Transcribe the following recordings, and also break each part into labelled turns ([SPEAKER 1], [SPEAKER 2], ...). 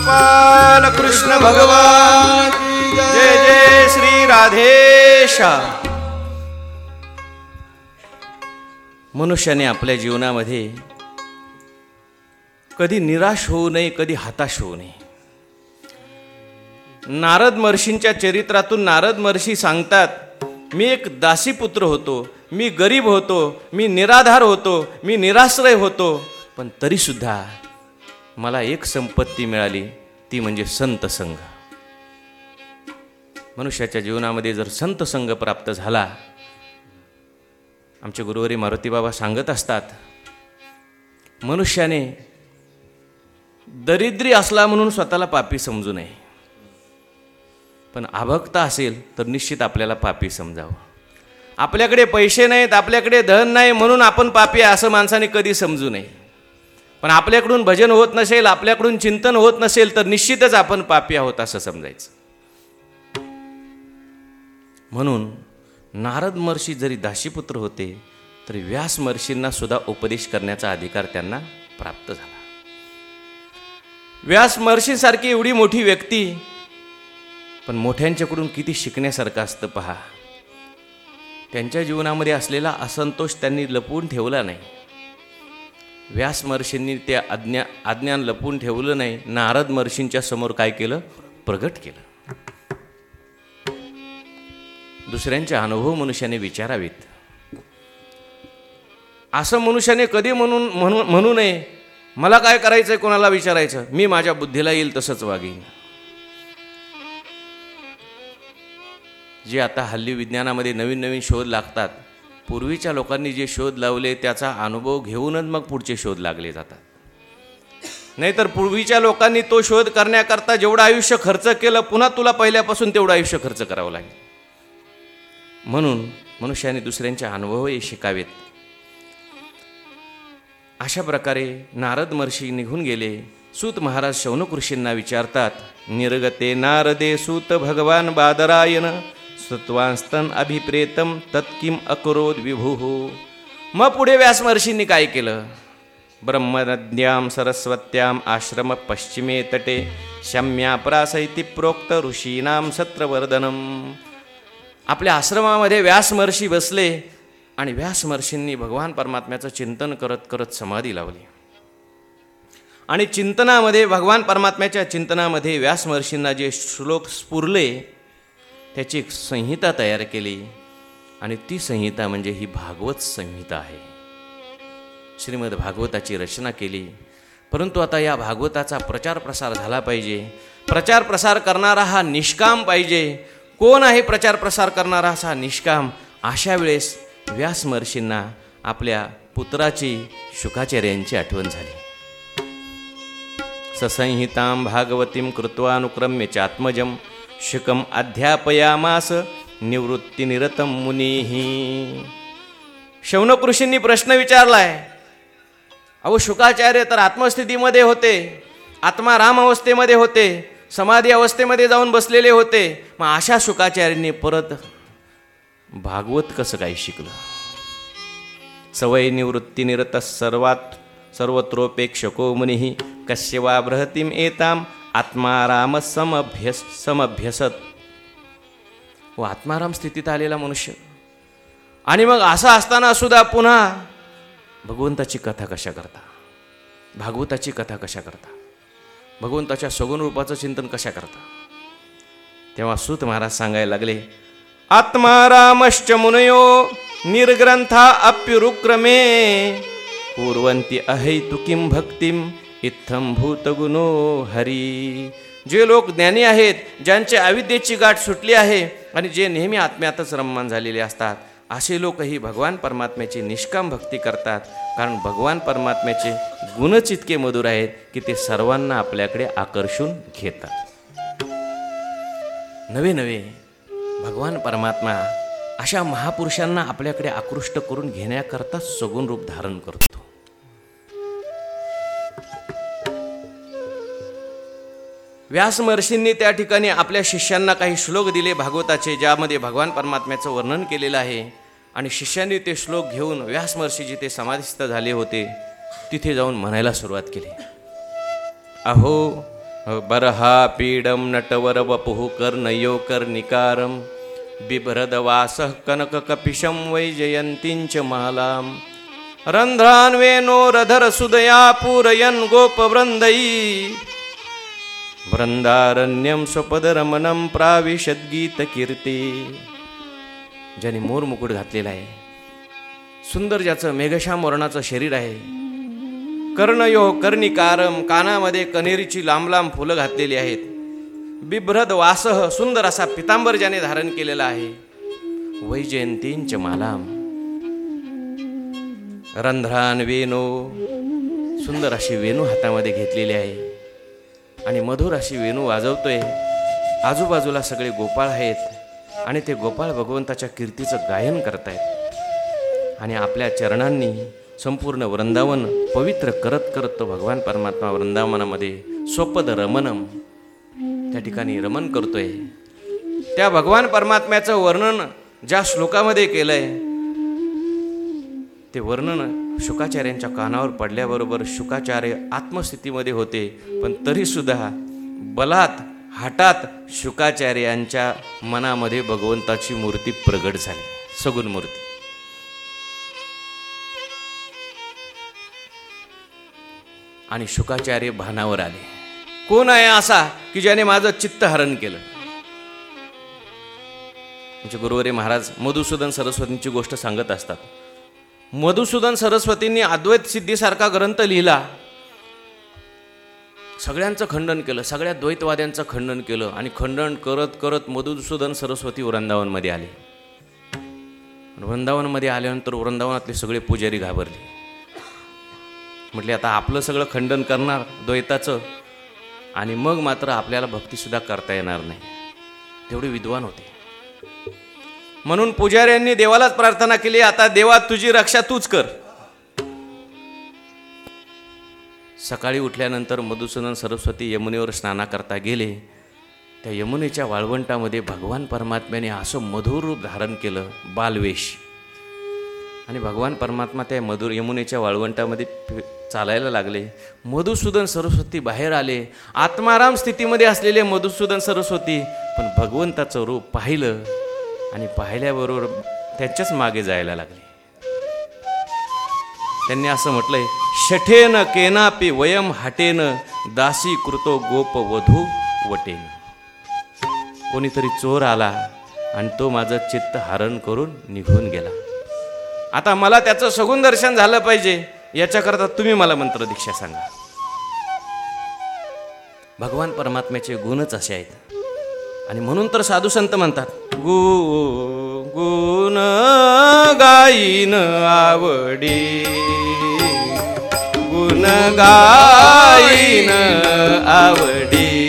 [SPEAKER 1] गोपाल कृष्ण भगवान। जय जय श्री राधेशा। मनुष्याने आपल्या जीवनामध्ये कधी निराश होऊ नये कधी हताश होऊ नये. नारद महर्षींच्या चरित्रातून नारद महर्षी सांगतात मी एक दासीपुत्र होतो मी गरीब होतो मी निराधार होतो मी निराश्रय होतो पण तरीसुद्धा मला एक संपत्ती मिळाली ती म्हणजे संत संघ. मनुष्याच्या जीवनामध्ये जर संत संघ प्राप्त झाला आमचे गुरुवारी मारुती बाबा सांगत असतात मनुष्याने दरिद्री असला म्हणून स्वतःला पापी समजू नये. पण अभक्त असेल तर निश्चित आपल्याला पापी समजावं. आपल्याकडे पैसे नाहीत आपल्याकडे धन नाही म्हणून आपण पापी आहे असं माणसाने कधी समजू नये. पण आपल्याकडून भजन होत नसेल आपल्याकडून चिंतन होत नसेल तर निश्चितच आपण पापी आहोत असं समजायचं. म्हणून नारद महर्षी जरी दाशीपुत्र होते तरी व्यास महर्षींना सुद्धा उपदेश करण्याचा अधिकार त्यांना प्राप्त झाला. व्यास महर्षीसारखी एवढी मोठी व्यक्ती पण मोठ्यांच्याकडून किती शिकण्यासारखं असतं पहा. त्यांच्या जीवनामध्ये असलेला असंतोष त्यांनी लपवून ठेवला नाही. व्यास महर्षींनी ते अज्ञा अज्ञान लपवून ठेवलं नाही. नारद महर्षींच्या समोर काय केलं? प्रगट केलं. दुसऱ्यांचे अनुभव मनुष्याने विचारावेत. असं मनुष्याने कधी म्हणून म्हणू म्हणू नये. मला काय करायचंय कोणाला विचारायचं? मी माझ्या बुद्धीला येईल तसंच वागेन. जे आता हल्ली विज्ञानामध्ये नवीन नवीन शोध लागतात पूर्वीच्या लोकांनी जे शोध लावले त्याचा अनुभव घेऊनच मग पुढचे शोध लागले जातात. नाहीतर पूर्वीच्या लोकांनी तो शोध करण्याकरता जेवढं आयुष्य खर्च केलं पुन्हा तुला पहिल्यापासून तेवढं आयुष्य खर्च करावं लागेल. म्हणून मनुष्याने दुसऱ्यांचे अनुभवही शिकावेत. अशा प्रकारे नारद महर्षी निघून गेले. सूत महाराज शौनक ऋषींना विचारतात निर्गते नारदे सूत भगवान बादरायन सत्वांस्तन अभिप्रेतम तत्किम अकरोद विभुः। मग पुढे व्यासमहर्षींनी काय केलं? ब्रह्मनद्याम सरस्वत्याम आश्रम पश्चिमे तटे शम्या इति प्रोक्त ऋषीनाम सत्रवर्धनम आपल्या आश्रमामध्ये व्यासमहर्षी बसले आणि व्यासमहर्षींनी भगवान परमात्म्याचं चिंतन करत करत समाधी लावली. आणि चिंतनामध्ये भगवान परमात्म्याच्या चिंतनामध्ये व्यासमहर्षींना जे श्लोक स्फुरले त्याची एक संहिता तयार केली. आणि ती संहिता म्हणजे ही भागवत संहिता आहे. श्रीमद भागवताची रचना केली. परंतु आता या भागवताचा प्रचार प्रसार झाला पाहिजे. प्रचार प्रसार करणारा हा निष्काम पाहिजे. कोण आहे प्रचार प्रसार करणारा असा निष्काम? अशा वेळेस व्यास महर्षींना आपल्या पुत्राची शुकाचार्यांची आठवण झाली. ससंहितां भागवतीं कृत्वानुक्रम्य चात्मजम शुकम अध्यापयामास निवृत्तीनिरतं मुनीही शौनकृषींनी प्रश्न विचारलाय अहो शुकाचार्य तर आत्मस्थितीमध्ये होते आत्मा राम अवस्थेमध्ये होते समाधी अवस्थेमध्ये जाऊन बसलेले होते मग अशा शुकाचार्यांनी परत भागवत कसं काय शिकलं? सवय निवृत्ती निरत सर्वात सर्वत्रोपेक्षको मुनी कस्य वा बृहतीम एताम आत्माराम समभ्यस समभ्यसत. व आत्माराम स्थितीत आलेला मनुष्य. आणि मग असं असताना सुद्धा पुन्हा भगवंताची कथा कशा करता? भागवताची कथा कशा करता? भगवंताच्या सगुण रूपाचं चिंतन कशा करता? तेव्हा सूत महाराज सांगायला लागले आत्मारामश्च मुनयो निर्ग्रंथा अप्युरुक्रमे पूर्वंती अहैतुकीम भक्तीम? इत्थम भूतगुनो हरी. जे लोक ज्ञानी आहेत ज्यांचे अविद्येची गाठ सुटली आहे आणि जे नेहमी आत्म्यातच रममान झालेले असतात असे लोकही भगवान परमात्म्याची निष्काम भक्ती करतात. कारण भगवान परमात्म्याचे गुणच इतके मधुर आहेत की ते सर्वांना आपल्याकडे आकर्षून घेतात. नवे नवे भगवान परमात्मा अशा महापुरुषांना आपल्याकडे आकृष्ट करून घेण्याकरता सगुण रूप धारण करतो. व्यास महर्षींनी त्या ठिकाणी आपल्या शिष्यांना काही श्लोक दिले भागवताचे ज्यामध्ये भगवान परमात्म्याचं वर्णन केलेलं आहे. आणि शिष्यांनी ते श्लोक घेऊन व्यास महर्षी जिथे समाधिस्थ झाले होते. तिथे जाऊन म्हणायला सुरुवात केली. अहो बरहा पीडम नटवर वपुः कर्णयो कर्णिकारं बिभ्रदवासः कनककपिशं वैजयन्तीञ्च मालां रन्ध्रान्वेनो रधरसुदया पूरयन् गोपवृन्दै। वृंदारण्यम स्वपदरमणम प्राविशद्गीतकीर्ती ज्याने मोर मुकुट घातलेला आहे. सुंदर ज्याचं मेघश्याम वर्णाचं शरीर आहे. कर्णयो कर्णिकारम कानामध्ये कनेरीची लांब लांब फुलं घातलेली आहेत. बिभ्रद वासह सुंदर असा पितांबर ज्याने धारण केलेला आहे. वैजयंतींच मालाम. रंध्रान वेणू सुंदर अशी वेणू हातामध्ये घेतलेली आहे. आणि मधुर अशी वेणू वाजवतोय. आजूबाजूला सगळे गोपाळ आहेत आणि ते गोपाळ भगवंताच्या कीर्तीचं गायन करतायत. आणि आपल्या चरणांनी संपूर्ण वृंदावन पवित्र करत करत तो भगवान परमात्मा वृंदावनामध्ये स्वपद रमनम त्या ठिकाणी रमन करतोय. त्या भगवान परमात्म्याचं वर्णन ज्या श्लोकामध्ये केलंय ते वर्णन शुकाचार्यांच्या कानावर पडल्याबरोबर शुकाचार्य आत्मस्थितीमध्ये होते. पण तरीसुद्धा बलात हाटात शुकाचार्यांच्या मनामध्ये भगवंताची मूर्ती प्रगट झाली. सगुण मूर्ती. आणि शुकाचार्य भानावर आले. कोण आहे असा की ज्याने माझं चित्त हरण केलं? म्हणजे गुरुवारी महाराज मधुसूदन सरस्वतींची गोष्ट सांगत असतात. मधुसूदन सरस्वतींनी अद्वैत सिद्धीसारखा ग्रंथ लिहिला. सगळ्यांचं खंडन केलं सगळ्या द्वैतवाद्यांचं खंडन केलं आणि खंडन करत करत मधुसूदन सरस्वती वृंदावनमध्ये आले. वृंदावनमध्ये आल्यानंतर वृंदावनातले सगळे पुजारी घाबरले. म्हटले आता आपलं सगळं खंडन करणार द्वैताचं आणि मग मात्र आपल्याला भक्तीसुद्धा करता येणार नाही. तेवढे विद्वान होते. म्हणून पुजाऱ्यांनी देवालाच प्रार्थना केली आता देवा तुझी रक्षा तूच कर. सकाळी उठल्यानंतर मधुसूदन सरस्वती यमुनेवर स्नाना करता गेले. त्या यमुनेच्या वाळवंटामध्ये भगवान परमात्म्याने असं मधुर रूप धारण केलं बालवेश. आणि भगवान परमात्मा त्या मधुर यमुनेच्या वाळवंटामध्ये चालायला लागले. मधुसूदन सरस्वती बाहेर आले. आत्माराम स्थितीमध्ये असलेले मधुसूदन सरस्वती पण भगवंताचं रूप पाहिलं. आणि पाहिल्याबरोबर त्याच्याच मागे जायला लागले. त्यांनी असं म्हटलंय शठेन केनापी वयम हटेन दासी कृतो गोप वधू वटेन. कोणीतरी चोर आला आणि तो माझं चित्त हरण करून निघून गेला. आता मला त्याचं सगुण दर्शन झालं पाहिजे याच्याकरता तुम्ही मला मंत्र दीक्षा सांगा. भगवान परमात्म्याचे गुणच असे आहेत. आणि म्हणून तर साधू संत म्हणतात गु गुण गाईन आवडी. गुण गाईन आवडी.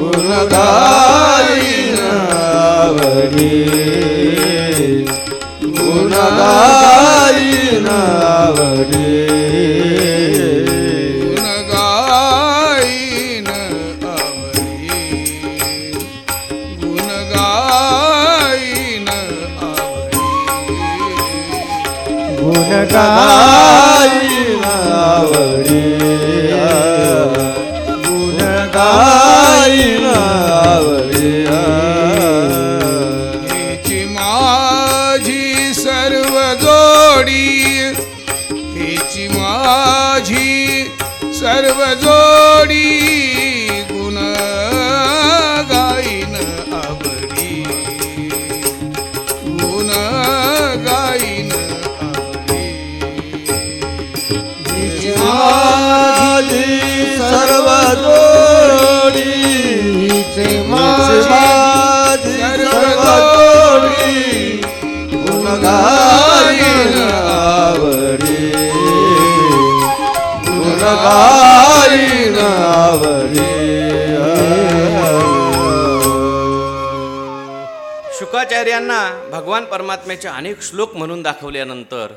[SPEAKER 2] गुणगायीन आवडी.
[SPEAKER 3] गाईन आवडी.
[SPEAKER 2] સકા
[SPEAKER 1] शुकाचार्यांना भगवान परमात्म्याचे अनेक श्लोक म्हणून दाखवल्यानंतर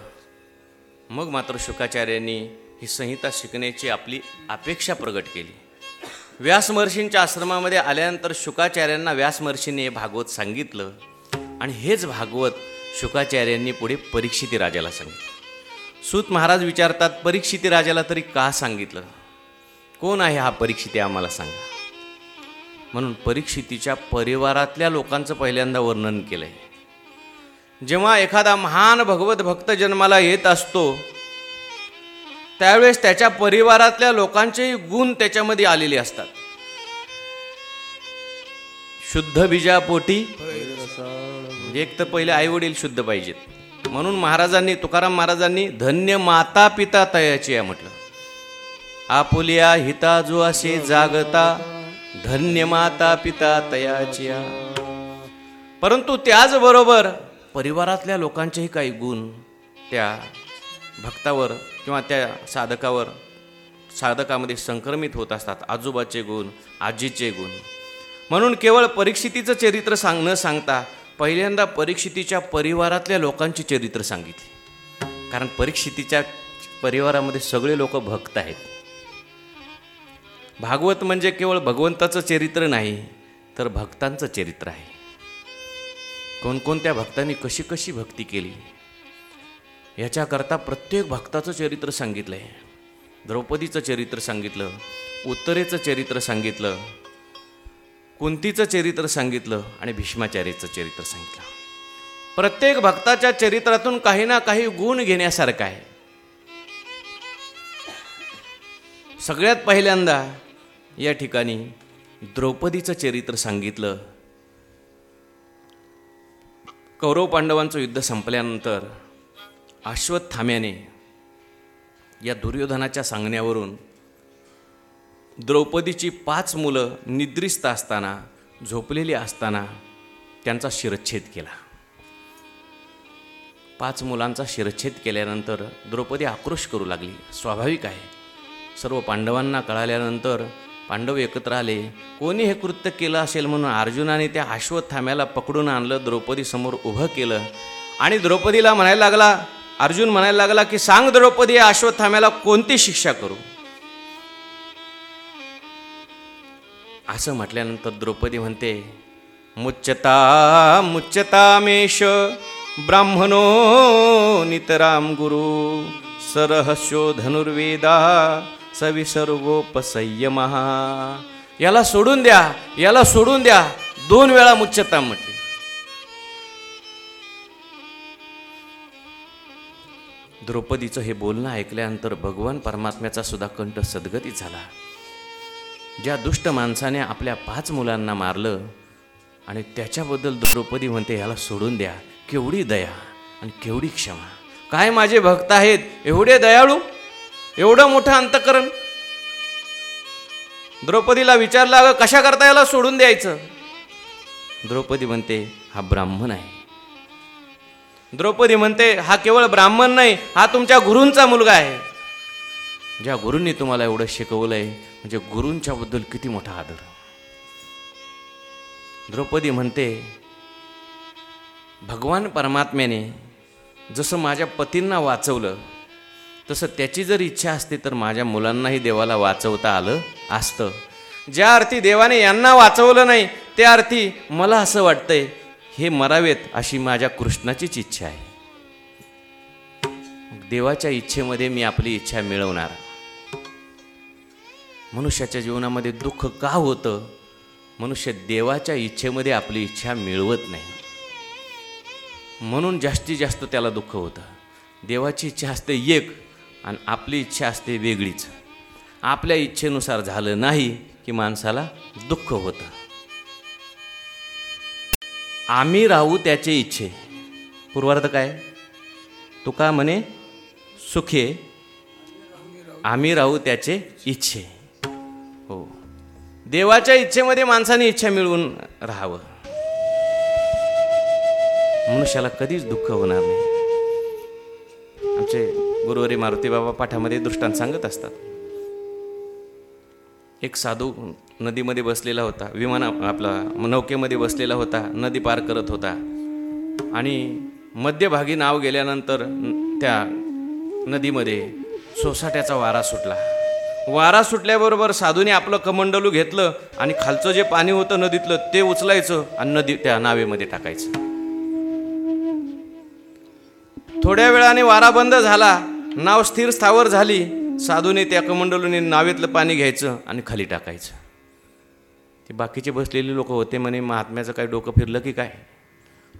[SPEAKER 1] मग मात्र शुकाचार्यांनी ही संहिता शिकण्याची आपली अपेक्षा प्रगट केली. व्यासमहर्षींच्या आश्रमामध्ये आल्यानंतर शुकाचार्यांना व्यासमहर्षींनी हे भागवत सांगितलं आणि हेच भागवत शुकाचार्यांनी पुढे परीक्षिती राजाला सांगितलं. सूत महाराज विचारतात परीक्षिती राजाला तरी का सांगितलं? कोण आहे हा परीक्षिती आम्हाला सांगा. म्हणून परीक्षितीच्या परिवारातल्या लोकांचं पहिल्यांदा वर्णन केलंय. जेव्हा एखादा महान भगवत भक्त जन्माला येत असतो त्यावेळेस त्याच्या परिवारातल्या लोकांचेही गुण त्याच्यामध्ये आलेले असतात. शुद्ध बीजापोटी एक तर पहिले आई वडील शुद्ध पाहिजेत. म्हणून महाराजांनी तुकाराम महाराजांनी धन्य माता पिता तयाची आहे म्हटलं. आपुलिया हिता जो असे जागता धन्य माता पिता तयाची परंतु त्याचबरोबर परिवारातल्या लोकांचेही काही गुण त्या भक्तावर किंवा त्या साधकावर साधकामध्ये संक्रमित होत असतात. आजोबाचे गुण आजीचे गुण. म्हणून केवळ परीक्षितीचं चरित्र सांग न सांगता पहिल्यांदा परीक्षितीच्या परिवारातल्या लोकांची चरित्र सांगितली. कारण परीक्षितीच्या परिवारामध्ये सगळे लोक भक्त आहेत. भागवत म्हणजे केवळ भगवंताचं चरित्र नाही तर भक्तांचं चरित्र आहे. कोणकोणत्या भक्तांनी कशी कशी भक्ती केली याच्याकरता प्रत्येक भक्ताचं चरित्र सांगितलं आहे द्रौपदीचं चरित्र सांगितलं उत्तरेचं चरित्र सांगितलं कुंतीचं चरित्र सांगितलं आणि भीष्माचार्याचं चरित्र सांगितलं. प्रत्येक भक्ताच्या चरित्रातून काही ना काही गुण घेण्यासारखं आहे. सगळ्यात पहिल्यांदा या ठिकाणी द्रौपदीचं चरित्र सांगितलं. कौरव पांडवांचं युद्ध संपल्यानंतर अश्वत्थाम्याने या दुर्योधनाच्या सांगण्यावरून द्रौपदीची पाच मुलं निद्रिस्त असताना झोपलेली असताना त्यांचा शिरच्छेद केला. पाच मुलांचा शिरच्छेद केल्यानंतर द्रौपदी आक्रोश करू लागली. स्वाभाविक आहे. सर्व पांडवांना कळाल्यानंतर पांडव एकत्र आले. कोणी हे कृत्य केलं असेल म्हणून अर्जुनाने त्या अश्वत्थाम्याला पकडून आणलं द्रौपदीसमोर उभं केलं. आणि द्रौपदीला म्हणायला लागला अर्जुन म्हणायला लागला की सांग द्रौपदी या अश्वत्थाम्याला कोणती शिक्षा करू? असं म्हटल्यानंतर द्रौपदी म्हणते मुच्यता मुच्यतामेश ब्राह्मणो नितराम गुरु सरहस्यो धनुर्वेदा सविसर्गोपसंयम याला सोडून द्या याला सोडून द्या दोन वेळा मुच्यता म्हटली. द्रौपदीचं हे बोलणं ऐकल्यानंतर भगवान परमात्म्याचा सुद्धा कंठ सद्गती झाला. ज्या दुष्ट माणसाने आपल्या पाच मुलांना मारलं आणि त्याच्याबद्दल द्रौपदी म्हणते ह्याला सोडून द्या. केवढी दया आणि केवढी क्षमा. काय माझे भक्त आहेत? एवढे दयाळू? एवढं मोठं अंतकरण? द्रौपदीला विचारलं अगं कशा करता याला सोडून द्यायचं? द्रौपदी म्हणते हा ब्राह्मण आहे. द्रौपदी म्हणते हा केवळ ब्राह्मण नाही हा तुमच्या गुरूंचा मुलगा आहे. ज्या गुरूंनी तुम्हाला एवढं शिकवलंय म्हणजे गुरूंच्याबद्दल किती मोठा आदर. द्रौपदी म्हणते भगवान परमात्म्याने जसं माझ्या पतींना वाचवलं तसं त्याची जर इच्छा असते तर माझ्या मुलांनाही देवाला वाचवता आलं असतं. ज्या अर्थी देवाने यांना वाचवलं नाही त्या अर्थी मला असं वाटतंय हे मरावेत अशी माझ्या कृष्णाचीच इच्छा आहे. देवाच्या इच्छेमध्ये मी आपली इच्छा मिळवणार. मनुष्याच्या जीवनामध्ये दुःख का होतं? मनुष्य देवाच्या इच्छेमध्ये आपली इच्छा मिळवत नाही. म्हणून जास्तीत जास्त त्याला दुःख होतं. देवाची इच्छा असते एक आणि आपली इच्छा असते वेगळीच. आपल्या इच्छेनुसार झालं नाही की माणसाला दुःख होतं. आम्ही राहू त्याचे इच्छे. पूर्वार्थ काय? तुका म्हणे सुखे. आम्ही राहू त्याचे इच्छे. देवाच्या इच्छेमध्ये माणसाने इच्छा मिळवून राहावं. मनुष्याला कधीच दुःख होणार नाही. आमचे गुरुवारी मारुती बाबा पाठामध्ये दृष्टांत सांगत असतात. एक साधू नदीमध्ये बसलेला होता विमाना आपला नौकेमध्ये बसलेला होता नदी पार करत होता. आणि मध्यभागी नाव गेल्यानंतर त्या नदीमध्ये सोसाट्याचा वारा सुटला. वारा सुटल्याबरोबर साधूने आपलं कमंडलू घेतलं आणि खालचं जे पाणी होतं नदीतलं ते उचलायचं आणि नदी त्या नावेमध्ये टाकायचं. थोड्या वेळाने वारा बंद झाला नाव स्थिर स्थावर झाली साधूने त्या कमंडलूने नावेतलं पाणी घ्यायचं आणि खाली टाकायचं. ते बाकीचे बसलेले लोक होते म्हणे महात्म्याचं काय डोकं फिरलं की काय?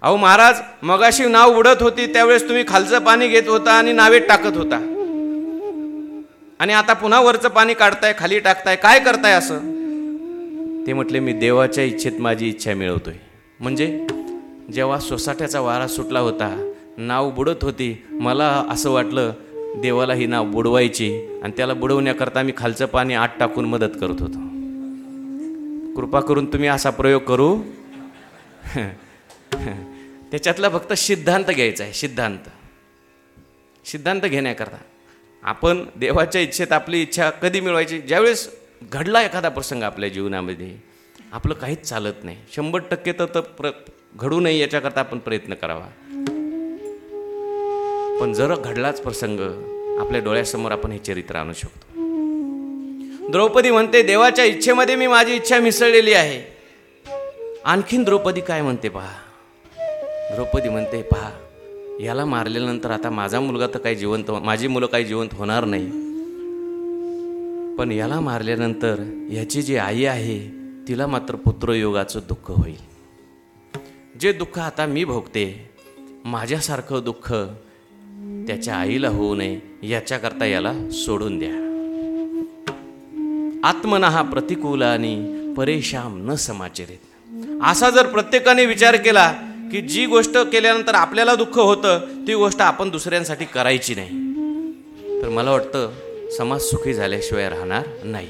[SPEAKER 1] अहो महाराज मगाशी नाव उडत होती त्यावेळेस तुम्ही खालचं पाणी घेत होता आणि नावेत टाकत होता. आणि आता पुन्हा वरचं पाणी काढताय खाली टाकताय काय करताय असं? ते म्हटले मी देवाच्या इच्छेत माझी इच्छा मिळवतोय. म्हणजे जेव्हा सोसाट्याचा वारा सुटला होता नाव बुडत होती मला असं वाटलं देवाला ही नाव बुडवायची आणि त्याला बुडवण्याकरता मी खालचं पाणी आत टाकून मदत करत होतो. कृपा करून तुम्ही असा प्रयोग करू. त्याच्यातला फक्त सिद्धांत घ्यायचा आहे सिद्धांत. सिद्धांत घेण्याकरता. आपण देवाच्या इच्छेत आपली इच्छा कधी मिळवायची? ज्यावेळेस घडला एखादा प्रसंग आपल्या जीवनामध्ये आपलं काहीच चालत नाही. शंभर टक्के तर तर प्र घडू नये याच्याकरता आपण प्रयत्न करावा. पण जर घडलाच प्रसंग आपल्या डोळ्यासमोर आपण हे चरित्र आणू शकतो. द्रौपदी म्हणते देवाच्या इच्छेमध्ये मी माझी इच्छा मिसळलेली आहे. आणखीन द्रौपदी काय म्हणते पहा? द्रौपदी म्हणते पहा याला मारल्यानंतर आता माझा मुलगा तर काही जिवंत हो- माझी मुलं काही जिवंत होणार नाही. पण याला मारल्यानंतर याची जी आई आहे तिला मात्र पुत्रयोगाचं दुःख होईल. जे दुःख आता मी भोगते माझ्यासारखं दुःख त्याच्या आईला होऊ नये याच्याकरता याला सोडून द्या. आत्मनहा आणि परेशाम न समाचरित. असा जर प्रत्येकाने विचार केला की जी गोष्ट केल्यानंतर आपल्याला दुःख होतं ती गोष्ट आपण दुसऱ्यांसाठी करायची नाही. तर मला वाटतं समाज सुखी झाल्याशिवाय राहणार नाही.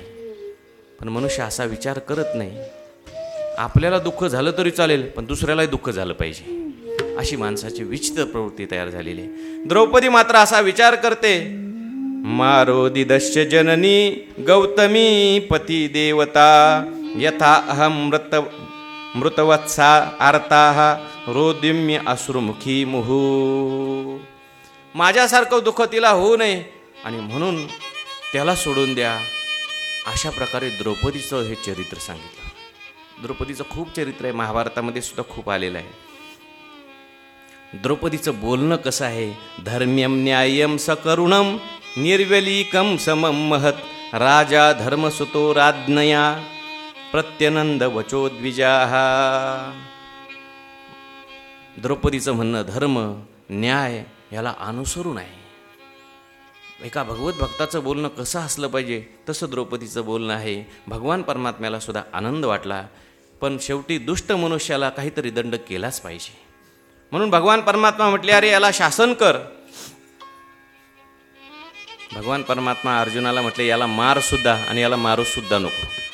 [SPEAKER 1] पण मनुष्य असा विचार करत नाही आपल्याला दुःख झालं तरी चालेल पण दुसऱ्यालाही दुःख झालं पाहिजे. अशी माणसाची विचित्र प्रवृत्ती तयार झालेली आहे. द्रौपदी मात्र असा विचार करते मारोदिदश्य जननी गौतमी पती देवता यथा अहम मृतवत्सा आर्ता रोदिम्य अश्रुमुखी मुहू. माझ्यासारखं दुःख तिला होऊ नये आणि म्हणून त्याला सोडून द्या. अशा प्रकारे द्रौपदीचं हे चरित्र सांगितलं. द्रौपदीचं खूप चरित्र आहे. महाभारतामध्ये सुद्धा खूप आलेलं आहे. द्रौपदीचं बोलणं कसं आहे? धर्म्यम न्यायम सकरुणम निर्वलिकम समम महत. राजा धर्मसुतो राज्ञया. प्रत्यनंद वचोद्विजा द्रौपदीचं म्हणणं धर्म न्याय याला अनुसरून आहे एका भगवत भक्ताचं बोलणं कसं असलं पाहिजे तसं द्रौपदीचं बोलणं आहे. भगवान परमात्म्याला सुद्धा आनंद वाटला पण शेवटी दुष्ट मनुष्याला काहीतरी दंड केलाच पाहिजे. म्हणून भगवान परमात्मा म्हटले अरे याला शासन कर. भगवान परमात्मा अर्जुनाला म्हटले याला मार सुद्धा आणि याला मारू सुद्धा नको.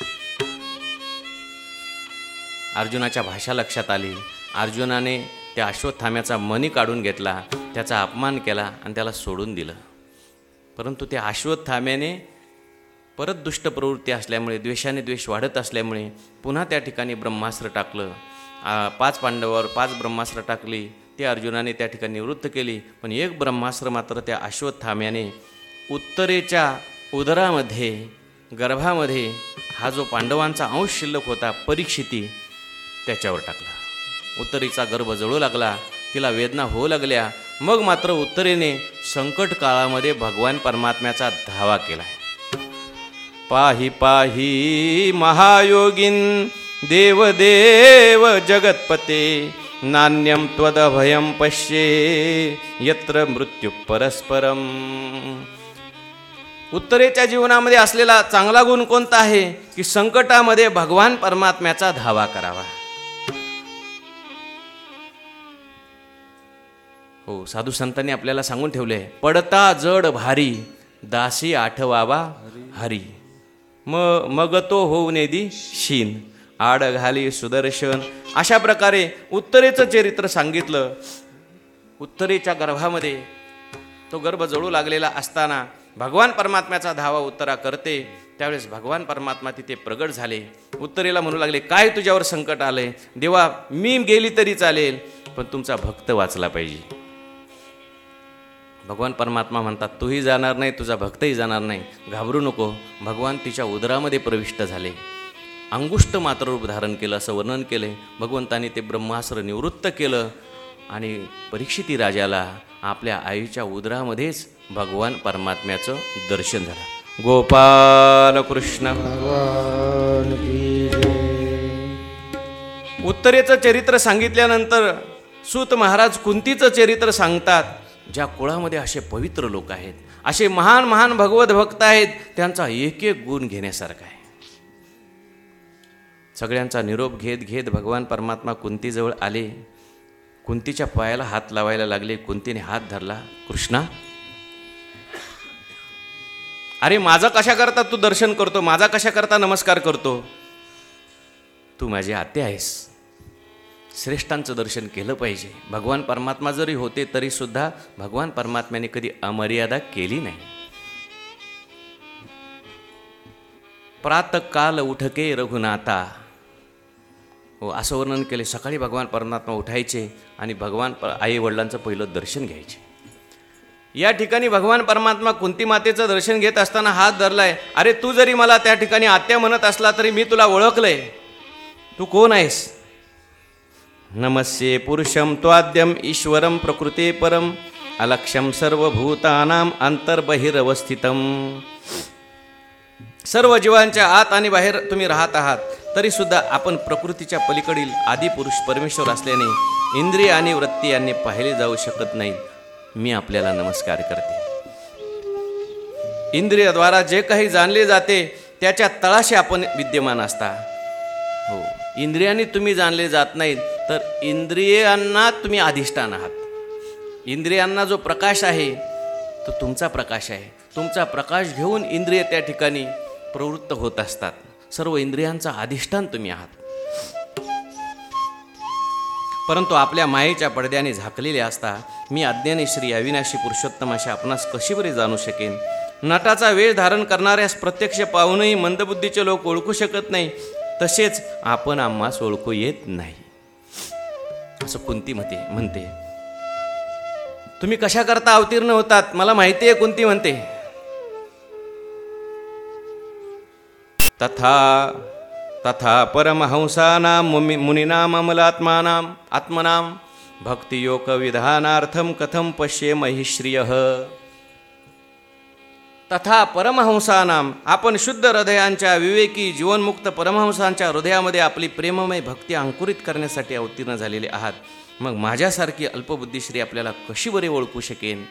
[SPEAKER 1] अर्जुनाच्या भाषा लक्षात आली. अर्जुनाने त्या अश्वत्थाम्याचा मनी काढून घेतला त्याचा अपमान केला आणि त्याला सोडून दिलं. परंतु त्या अश्वत्थाम्याने परत दुष्ट प्रवृत्ती असल्यामुळे द्वेषाने द्वेष वाढत असल्यामुळे पुन्हा त्या ठिकाणी ब्रह्मास्त्र टाकलं. पाच पांडवावर पाच ब्रह्मास्त्र टाकली. ते अर्जुनाने त्या ठिकाणी निवृत्त केली. पण एक ब्रह्मास्त्र मात्र त्या अश्वत्थाम्याने उत्तरेच्या उदरामध्ये गर्भामध्ये हा जो पांडवांचा अंश शिल्लक होता परीक्षिती त्याच्यावर टाकला. उत्तरीचा गर्भ जळू लागला. तिला वेदना होऊ लागल्या. मग मात्र उत्तरेने संकट काळामध्ये भगवान परमात्म्याचा धावा केला. पाही पाही देव देवदेव जगतपते नान्यम त्वदभयम पश्ये यत्र मृत्यू परस्परम. उत्तरेच्या जीवनामध्ये असलेला चांगला गुण कोणता आहे? की संकटामध्ये भगवान परमात्म्याचा धावा करावा. हो साधू संतांनी आपल्याला सांगून ठेवले पडता जड भारी दासी आठवावा हरी. म मग तो होऊ नेदी शीन आड घाली सुदर्शन. अशा प्रकारे उत्तरेचं चरित्र सांगितलं. उत्तरेच्या गर्भामध्ये तो गर्भ जळू लागलेला असताना भगवान परमात्म्याचा धावा उत्तरा करते. त्यावेळेस भगवान परमात्मा तिथे प्रगट झाले. उत्तरेला म्हणू लागले काय तुझ्यावर संकट आलंय? देवा मी गेली तरी चालेल पण तुमचा भक्त वाचला पाहिजे. भगवान परमात्मा म्हणतात तूही जाणार नाही तुझा भक्तही जाणार नाही. घाबरू नको. भगवान तिच्या उदरामध्ये प्रविष्ट झाले. अंगुष्ट मात्र रूप धारण केलं असं वर्णन केले. भगवंताने ते ब्रह्मास्त्र निवृत्त केलं आणि परीक्षिती राजाला आपल्या आईच्या उदरामध्येच भगवान परमात्म्याचं दर्शन झालं. गोपाल कृष्ण. उत्तरेचं चरित्र सांगितल्यानंतर सूत महाराज कुंतीचं चरित्र सांगतात. ज्या कुळामध्ये असे पवित्र लोक आहेत असे महान महान भगवत भक्त आहेत त्यांचा एक एक गुण घेण्यासारखा आहे. सगळ्यांचा निरोप घेत घेत भगवान परमात्मा कुंतीजवळ आले. कुंतीच्या पायाला हात लावायला लागले. कुंतीने हात धरला कृष्णा अरे माझा कशा करता तू दर्शन करतो? माझा कशा करता नमस्कार करतो? तू माझी आते आहेस. श्रेष्ठांचं दर्शन केलं पाहिजे. भगवान परमात्मा जरी होते तरीसुद्धा भगवान परमात्म्याने कधी अमर्यादा केली नाही. प्रातकाल उठके रघुनाथा. हो असं वर्णन केले. सकाळी भगवान परमात्मा उठायचे आणि भगवान प आई वडिलांचं पहिलं दर्शन घ्यायचे. या ठिकाणी भगवान परमात्मा कुंती मातेचं दर्शन घेत असताना हात धरलाय. अरे तू जरी मला त्या ठिकाणी आत्या म्हणत असला तरी मी तुला ओळखलंय. तू कोण आहेस? नमस्ये पुरुषं त्वाद्यम ईश्वरं प्रकृते परम अलक्ष्यम सर्वभूतानाम अंतर्बहिरवस्थितम सर्व जीवांच्या आत आणि बाहेर तुम्ही राहत आहात तरी सुद्धा आपण प्रकृतीच्या पलीकडील आदिपुरुष परमेश्वर असल्याने इंद्रिय आणि वृत्ती यांनी पाहिले जाऊ शकत नाहीत. मी आपल्याला नमस्कार करते. इंद्रियाद्वारा जे काही जाणले जाते त्याच्या तळाशी आपण विद्यमान असता. हो. इंद्रियांनी तुम्ही जाणले जात नाहीत तर इंद्रियांना तुम्ही अधिष्ठान आहात. इंद्रियांना जो प्रकाश आहे तो तुमचा प्रकाश आहे. तुमचा प्रकाश घेऊन इंद्रिय त्या ठिकाणी प्रवृत्त होत असतात. सर्व इंद्रियांचा अधिष्ठान तुम्ही आहात. परंतु आपल्या मायेच्या पडद्याने झाकलेले असता मी अज्ञानी श्री अविनाशी पुरुषोत्तम आपणास कशीबरी जाणू शकेन? नटाचा वेळ धारण करणाऱ्यास प्रत्यक्ष पाहूनही मंदबुद्धीचे लोक ओळखू शकत नाही तसेच आपण आम्हास ओळखू येत नाही. असं कुंती म्हणते म्हणते. तुम्ही कशा करता अवतीर्ण होतात? मला माहिती आहे कुंती म्हणते. तथा तथा परमहंसानां मुनि अमलात्मानाम अमलात्मानाम् आत्मनां भक्तियोगविधानार्थं कथं पश्येमहि श्रियः? तथा परमहंसानाम. आपण शुद्ध हृदयांच्या विवेकी जीवनमुक्त परमहंसांच्या हृदयामध्ये आपली प्रेममय भक्ती अंकुरित करण्यासाठी अवतीर्ण झालेले आहात. मग माझ्यासारखी अल्पबुद्धीश्री आपल्याला कशी बरे ओळखू शकेन?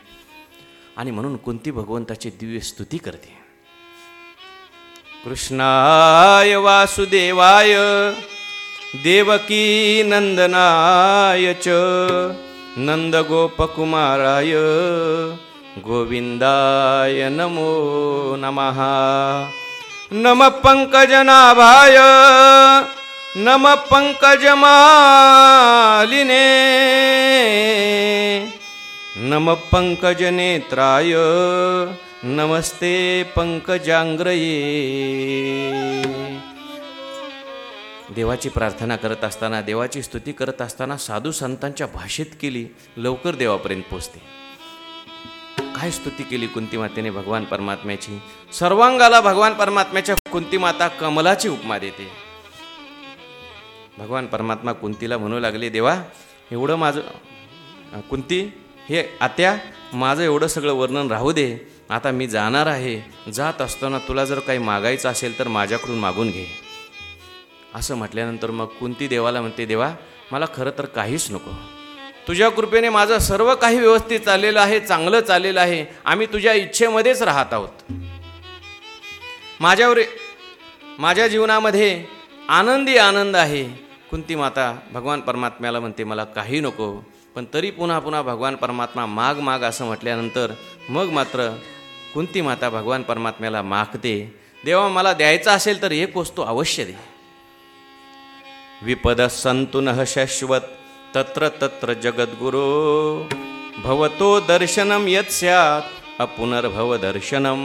[SPEAKER 1] आणि म्हणून कुंती भगवंताची दिव्य स्तुती करते? कृष्णाय वासुदेवाय देवकी नंदनाय च नंदगोपकुमाराय गोविंदाय नमो नमः। नम पङ्कजनाभाय नम पङ्कजमालिने नम पङ्कजनेत्राय नमस्ते पंकजांग्रये। देवाची प्रार्थना करत असताना देवाची स्तुती करत असताना साधू संतांच्या भाषेत केली लवकर देवापर्यंत पोचते. काय स्तुती केली कुंती मातेने भगवान परमात्म्याची? सर्वांगाला भगवान परमात्म्याच्या कुंती माता कमलाची उपमा देते. भगवान परमात्मा कुंतीला म्हणू लागले देवा एवढं माझं कुंती हे आत्या माझं एवढं सगळं वर्णन राहू दे. आता मी जाणार आहे. जात असताना तुला जर काही मागायचं असेल तर माझ्याकडून मागून घे. असं म्हटल्यानंतर मग कुंती देवाला म्हणते देवा मला खरं तर काहीच नको. तुझ्या कृपेने माझं सर्व काही व्यवस्थित चाललेलं आहे चांगलं चाललेलं आहे. आम्ही तुझ्या इच्छेमध्येच राहत आहोत. माझ्यावर माझ्या जीवनामध्ये आनंदी आनंद आहे. कुंती माता भगवान परमात्म्याला म्हणते मला काही नको पण तरी पुन्हा पुन्हा भगवान परमात्मा माग माग असं म्हटल्यानंतर मग मात्र कुंती माता भगवान परमात्म्याला मागते. देवा मला द्यायचा असेल तर एक वस्तू अवश्य दे. विपद संतु नः तत्र तत्र जगद्गुरो। भवतो दर्शनम यत स्यात अपुनर्भव दर्शनम।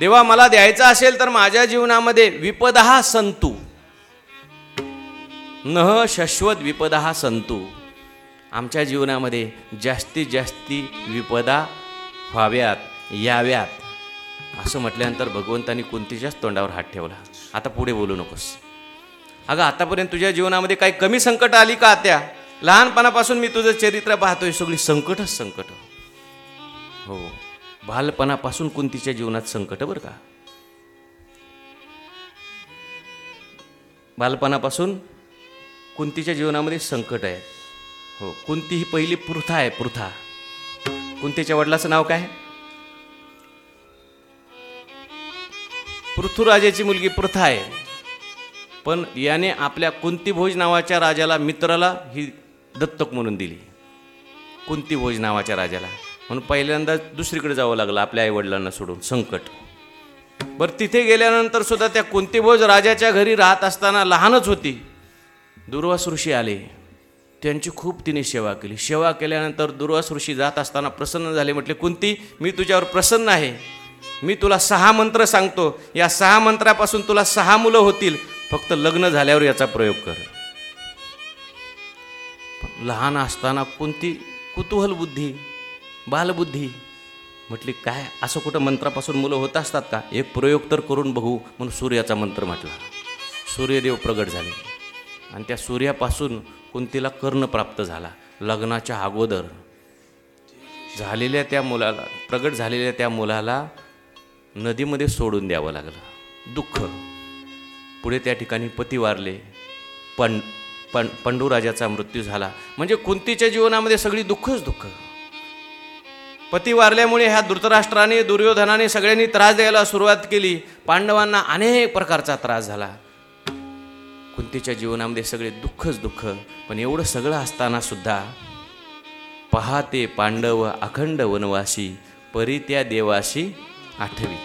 [SPEAKER 1] देवा मला द्यायचं असेल तर माझ्या जीवनामध्ये विपदहा संतू। नह शाश्वत विपदहा संतू। आमच्या जीवनामध्ये जास्तीत जास्ती विपदा व्हाव्यात याव्यात। असं म्हटल्यानंतर भगवंतानी कुंतीच्याच तोंडावर हात ठेवला. आता पुढे बोलू नकोस. अगं आतापर्यंत तुझ्या जीवनामध्ये काही कमी संकट आली का त्या लहानपणापासून मी तुझं चरित्र पाहतोय सगळी संकटच संकट. हो बालपणापासून कुंतीच्या जीवनात संकट बरं का. बालपणापासून कुंतीच्या जीवनामध्ये संकट आहे. हो कुंती ही पहिली पृथा आहे पृथा. कुंतीच्या वडिलाचं नाव काय? पृथ्वीराजाची मुलगी पृथा आहे. पण याने आपल्या कुंतीभोज नावाच्या राजाला मित्राला ही दत्तक म्हणून दिली. कुंतीभोज नावाच्या राजाला. म्हणून पहिल्यांदा दुसरीकडे जावं लागलं आपल्या आईवडिलांना सोडून संकट. बरं तिथे गेल्यानंतर सुद्धा त्या कुंतीभोज राजाच्या घरी राहत असताना लहानच होती. दुर्वास ऋषी आले. त्यांची खूप तिने सेवा केली. सेवा केल्यानंतर दुर्वास ऋषी जात असताना प्रसन्न झाले. म्हटले कुंती मी तुझ्यावर प्रसन्न आहे. मी तुला सहा मंत्र सांगतो. या सहा मंत्रापासून तुला सहा मुलं होतील. फक्त लग्न झाल्यावर याचा प्रयोग कर. लहान असताना कोणती कुतूहल बुद्धी बालबुद्धी? म्हटली काय? असं कुठं मंत्रापासून मुलं होत असतात का? एक प्रयोग तर करून बघू. म्हणून सूर्याचा मंत्र म्हटला. सूर्यदेव प्रगट झाले. आणि त्या सूर्यापासून कुंतीला कर्ण प्राप्त झाला लग्नाच्या अगोदर. झालेल्या त्या मुलाला प्रगट झालेल्या त्या मुलाला नदीमध्ये सोडून द्यावं लागलं. दुःख. पुढे त्या ठिकाणी पती वारले. पण पण पंडूराजाचा मृत्यू झाला. म्हणजे कुंतीच्या जीवनामध्ये सगळी दुःखच दुःख. पती वारल्यामुळे ह्या धृतराष्ट्राने दुर्योधनाने सगळ्यांनी त्रास द्यायला सुरुवात केली. पांडवांना अनेक प्रकारचा त्रास झाला. कुंतीच्या जीवनामध्ये सगळे दुःखच दुःख. पण एवढं सगळं असताना सुद्धा पहाते पांडव अखंड वनवासी परी त्या देवाशी आठवी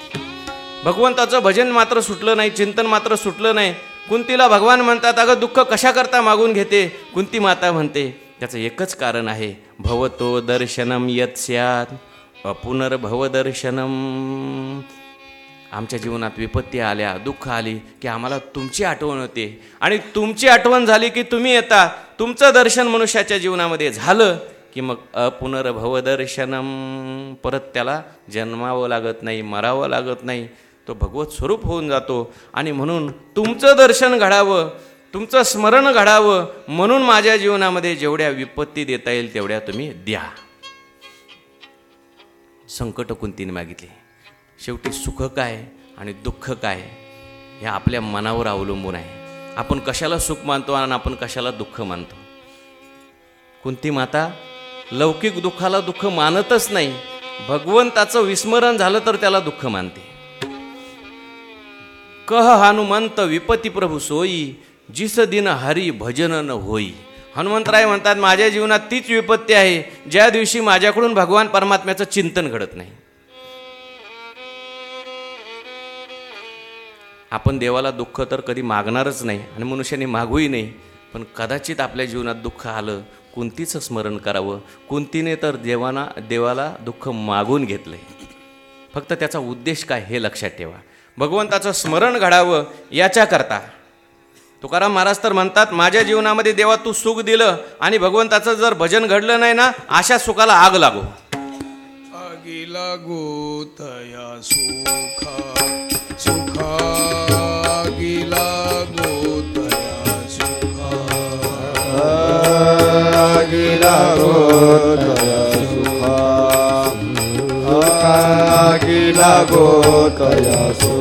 [SPEAKER 1] भगवंताचं भजन मात्र सुटलं नाही चिंतन मात्र सुटलं नाही. कुंतीला भगवान म्हणतात अगं दुःख कशा करता मागून घेते? कुंती माता म्हणते त्याचं एकच कारण आहे भवतो दर्शनम यत स्यात अपुनर्भवदर्शनम. आमच्या जीवनात विपत्ती आल्या दुःख आली की आम्हाला तुमची आठवण होते. आणि तुमची आठवण झाली की तुम्ही येता. तुमचं दर्शन मनुष्याच्या जीवनामध्ये झालं की मग अपुनर्भवदर्शनम. परत त्याला जन्मावं लागत नाही मरावं लागत नाही. तो भगवत स्वरूप होऊन जातो. आणि म्हणून तुमचं दर्शन घडावं तुमचं स्मरण घडावं म्हणून माझ्या जीवनामध्ये जेवढ्या विपत्ती देता येईल तेवढ्या तुम्ही द्या. संकट कुंतीने मागितले. शेवटी सुख काय आणि दुःख काय हे आपल्या मनावर अवलंबून आहे. आपण कशाला सुख मानतो आणि आपण कशाला दुःख मानतो? कुंती माता लौकिक दुःखाला दुःख मानतच नाही. भगवंताचं विस्मरण झालं तर त्याला दुःख मानते. कह हनुमंत विपती प्रभू सोयी जिस दिन हरी भजन न होई। हनुमंतराय म्हणतात माझ्या जीवनात तीच विपत्ती आहे ज्या दिवशी माझ्याकडून भगवान परमात्म्याचं चिंतन घडत नाही. आपण देवाला दुःख तर कधी मागणारच नाही आणि मनुष्याने मागूही नाही पण कदाचित आपल्या जीवनात दुःख आलं कोणतीचं स्मरण करावं कोणतीने तर देवाना देवाला दुःख मागून घेतलंय. फक्त त्याचा उद्देश काय हे लक्षात ठेवा. भगवंताचं स्मरण घडावं याच्याकरता. तुकाराम महाराज तर म्हणतात माझ्या जीवनामध्ये देवा तू सुख दिलं आणि भगवंताचं जर भजन घडलं नाही ना अशा सुखाला आग लागो.
[SPEAKER 2] आगी लागो तया सुखा सुखा. आगी लागो तया सुखा.
[SPEAKER 3] गिला गोतया सुखा. गिला गोतया सुखा.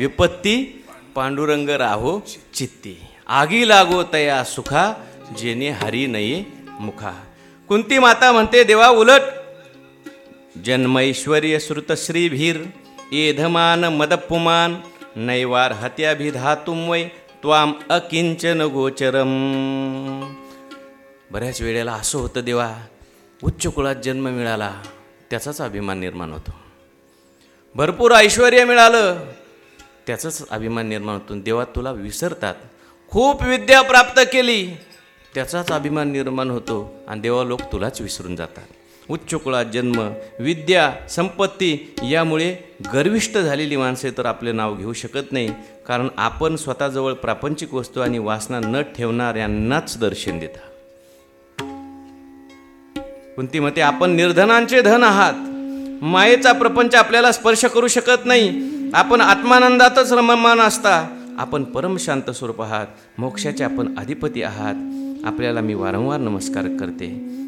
[SPEAKER 3] विपत्ती पांडुरंग राहो चित्ती.
[SPEAKER 1] आगी लागो तया सुखा जेने हरी नये मुखा. कुंती माता म्हणते देवा उलट. जन्मैश्वर्य श्रुतश्रीभीर एधमान मदपुमान नैवार हत्याभिधातुम वै त्वाम अकिंचन गोचरम. बऱ्याच वेळेला असं होतं देवा उच्च कुळात जन्म मिळाला त्याचाच अभिमान निर्माण होतो. भरपूर ऐश्वर मिळालं त्याचाच अभिमान निर्माण होतो. देवा तुला विसरतात. खूप विद्या प्राप्त केली. त्याचाच अभिमान निर्माण होतो. आणि देवा लोक तुलाच विसरून जातात. उच्च कुळात जन्म विद्या संपत्ती यामुळे गर्विष्ट झालेली माणसे तर आपले नाव घेऊ शकत नाही. कारण आपण स्वतःजवळ प्रापंचिक वस्तू आणि वासना न ठेवणाऱ्यांनाच दर्शन देता. कोणती मते आपण निर्धनांचे धन आहात. मायेचा प्रपंच आपल्याला स्पर्श करू शकत नाही. आपण आत्मानंदातच रममान असता. आपण परमशांत स्वरूप आहात. मोक्षाचे आपण अधिपती आहात. आपल्याला मी वारंवार नमस्कार करते.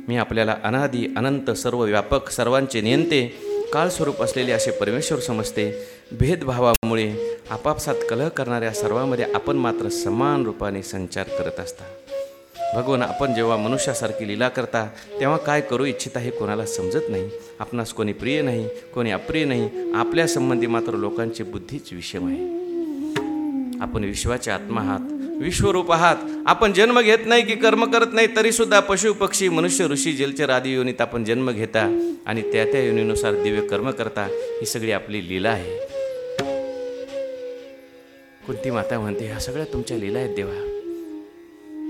[SPEAKER 1] मी आपल्याला अनादी अनंत सर्व व्यापक सर्वांचे नियंते काळस्वरूप असलेले असे परमेश्वर समजते. भेदभावामुळे आपापसात कलह करणाऱ्या सर्वांमध्ये आपण मात्र समान रूपाने संचार करत असता. भगवान आपण जेव्हा मनुष्यासारखी लीला करता तेव्हा काय करू इच्छिता हे कोणाला समजत नाही. आपणास कोणी प्रिय नाही कोणी अप्रिय नाही आपल्या संबंधी मात्र लोकांची बुद्धीच विषम आहे. आपण विश्वाचे आत्मा आहात विश्वरूप आहात. आपण जन्म घेत नाही की कर्म करत नाही तरीसुद्धा पशु पक्षी मनुष्य ऋषी जलचर आदी योनीत आपण जन्म घेता आणि त्या त्या योनीनुसार दिव्य कर्म करता ही सगळी आपली लीला आहे. कुंती माता म्हणते ह्या सगळ्या तुमच्या लीला आहेत देवा.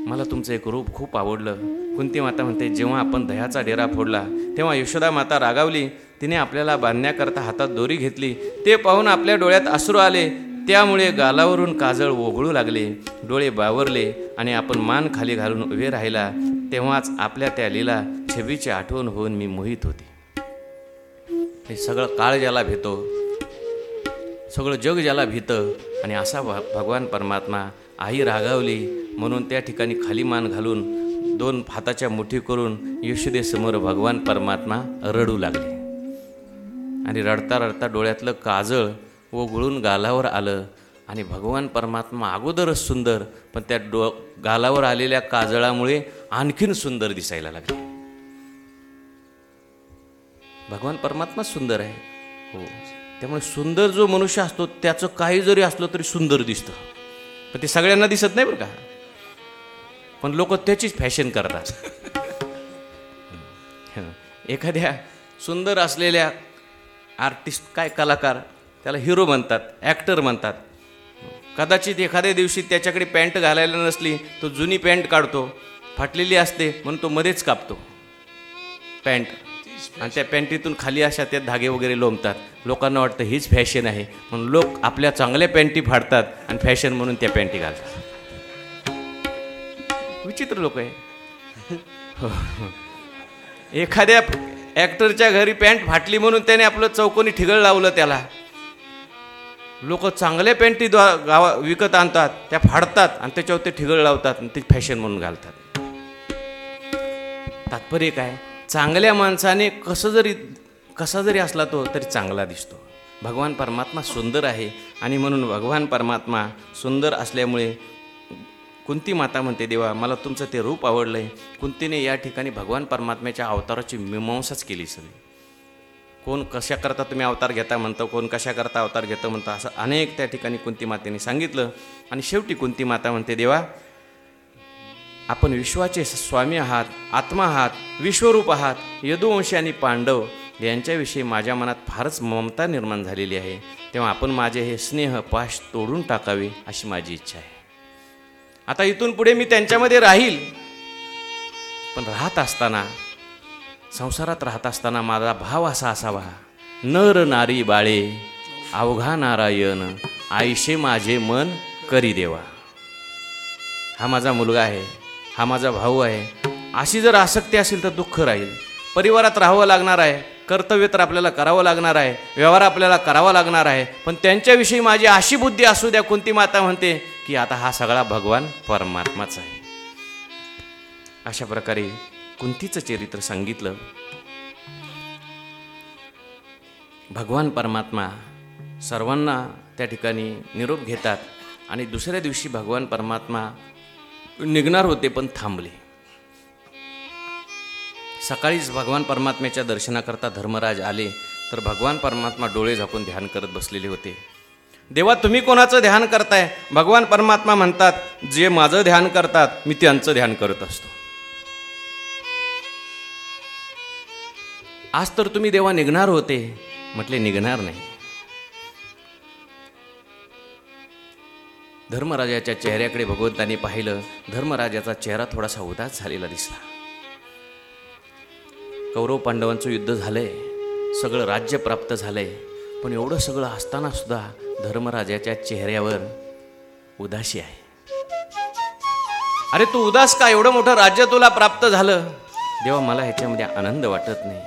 [SPEAKER 1] मला तुमचं एक रूप खूप आवडलं. कुंती माता म्हणते जेव्हा आपण दह्याचा डेरा फोडला तेव्हा यशोदा माता रागावली. तिने आपल्याला बांधण्याकरता हातात दोरी घेतली. ते पाहून आपल्या डोळ्यात अश्रू आले. त्यामुळे गालावरून काजळ ओघळू लागले. डोळे बावरले आणि आपण मान खाली घालून उभे राहिला. तेव्हाच आपल्या त्या लीला छबीची आठवण होऊन मी मोहित होते. हे सगळं काळ ज्याला भेतो सगळं जग ज्याला भीतं आणि असा भ भगवान परमात्मा आई रागावली. म्हणून त्या ठिकाणी खाली मान घालून दोन हाताच्या मुठी करून यशोदेसमोर भगवान परमात्मा रडू लागले. आणि रडता रडता डोळ्यातलं काजळ ओघळून गालावर आलं. आणि भगवान परमात्मा अगोदरच सुंदर पण त्या डो गालावर आलेल्या काजळामुळे आणखीन सुंदर दिसायला लागले. भगवान परमात्मा सुंदर आहे. हो. त्यामुळे सुंदर जो मनुष्य असतो त्याचं काही जरी असलं तरी सुंदर दिसतं. पण ते सगळ्यांना दिसत नाही बरं का. पण लोक त्याचीच फॅशन करतात. एखाद्या सुंदर असलेल्या आर्टिस्ट काय कलाकार त्याला हिरो म्हणतात ॲक्टर म्हणतात. कदाचित एखाद्या दिवशी त्याच्याकडे पॅन्ट घालायला नसली तो जुनी पॅन्ट काढतो फाटलेली असते म्हणून तो मध्येच कापतो. पॅन्ट आणि त्या पॅन्टीतून खाली अशा ते धागे वगैरे लोंबतात. लोकांना वाटतं हीच फॅशन आहे. म्हणून लोक आपल्या चांगल्या पॅन्टी फाडतात आणि फॅशन म्हणून त्या पॅन्टी घालतात. विचित्र लोक आहे. एखाद्या ॲक्टरच्या घरी पॅन्ट फाटली म्हणून त्याने आपलं चौकोनी ठिगळ लावलं त्याला. लोक चांगल्या पॅन्टी द्वा गावा विकत आणतात त्या फाडतात आणि त्याच्यावर ते ठिगळ लावतात आणि ते फॅशन म्हणून घालतात. तात्पर्य काय? चांगल्या माणसाने कसं जरी कसा जरी असला तो तरी चांगला दिसतो. भगवान परमात्मा सुंदर आहे आणि म्हणून भगवान परमात्मा सुंदर असल्यामुळे कुंती माता म्हणते देवा मला तुमचं ते रूप आवडलं आहे कुंतीने या ठिकाणी भगवान परमात्म्याच्या अवताराची मीमांसाच केली सगळी. कोण कशा करता तुम्ही अवतार घेता म्हणतो कोण कशा करता अवतार घेतं म्हणतं असं अनेक त्या ठिकाणी कुंती मातेने सांगितलं. आणि शेवटी कुंती माता म्हणते देवा आपण विश्वाचे स्वामी आहात आत्मा आहात विश्वरूप आहात यदुवंशी आणि पांडव यांच्याविषयी माझ्या मनात फारच ममता निर्माण झालेली आहे. तेव्हा आपण माझे हे स्नेह पाश तोडून टाकावे अशी माझी इच्छा आहे. आता इथून पुढे मी त्यांच्यामध्ये राहील. पण राहत असताना संसारात राहत असताना माझा भाव असा असावा. नर नारी बाळे अवघा नारायण आईशे माझे मन करी देवा. हा माझा मुलगा आहे. हा माझा भाऊ आहे. अशी जर आसक्ती असेल तर दुःख राहील. परिवारात राहावं लागणार आहे. कर्तव्य तर आपल्याला करावं लागणार आहे. व्यवहार आपल्याला करावा लागणार आहे. पण त्यांच्याविषयी माझी अशी बुद्धी असू द्या कोणती माता म्हणते की आता हा सगळा भगवान परमात्माच आहे. अशा प्रकारे कुंतीचं चरित्र सांगितलं. भगवान परमात्मा सर्वांना त्या ठिकाणी निरोप घेतात आणि दुसऱ्या दिवशी भगवान परमात्मा निघणार होते पण थांबले. सकाळीच भगवान परमात्म्याच्या दर्शनाकरता धर्मराज आले तर भगवान परमात्मा डोळे झाकून ध्यान करत बसलेले होते. देवा तुम्ही कोणाचं ध्यान करताय? भगवान परमात्मा म्हणतात जे माझं ध्यान करतात मी त्यांचं ध्यान करत असतो. आज तर तुम्ही देवा निघणार होते. म्हटले निघणार नाही. धर्मराजाच्या चेहऱ्याकडे भगवंतांनी पाहिलं धर्मराजाचा चेहरा थोडासा उदास झालेला दिसला. कौरव पांडवांचं युद्ध झालंय सगळं राज्य प्राप्त झालंय पण एवढं सगळं असताना सुद्धा धर्मराजाच्या चेहऱ्यावर उदासी आहे. अरे तू उदास का? एवढं मोठं राज्य तुला प्राप्त झालं. देवा मला ह्याच्यामध्ये आनंद वाटत नाही.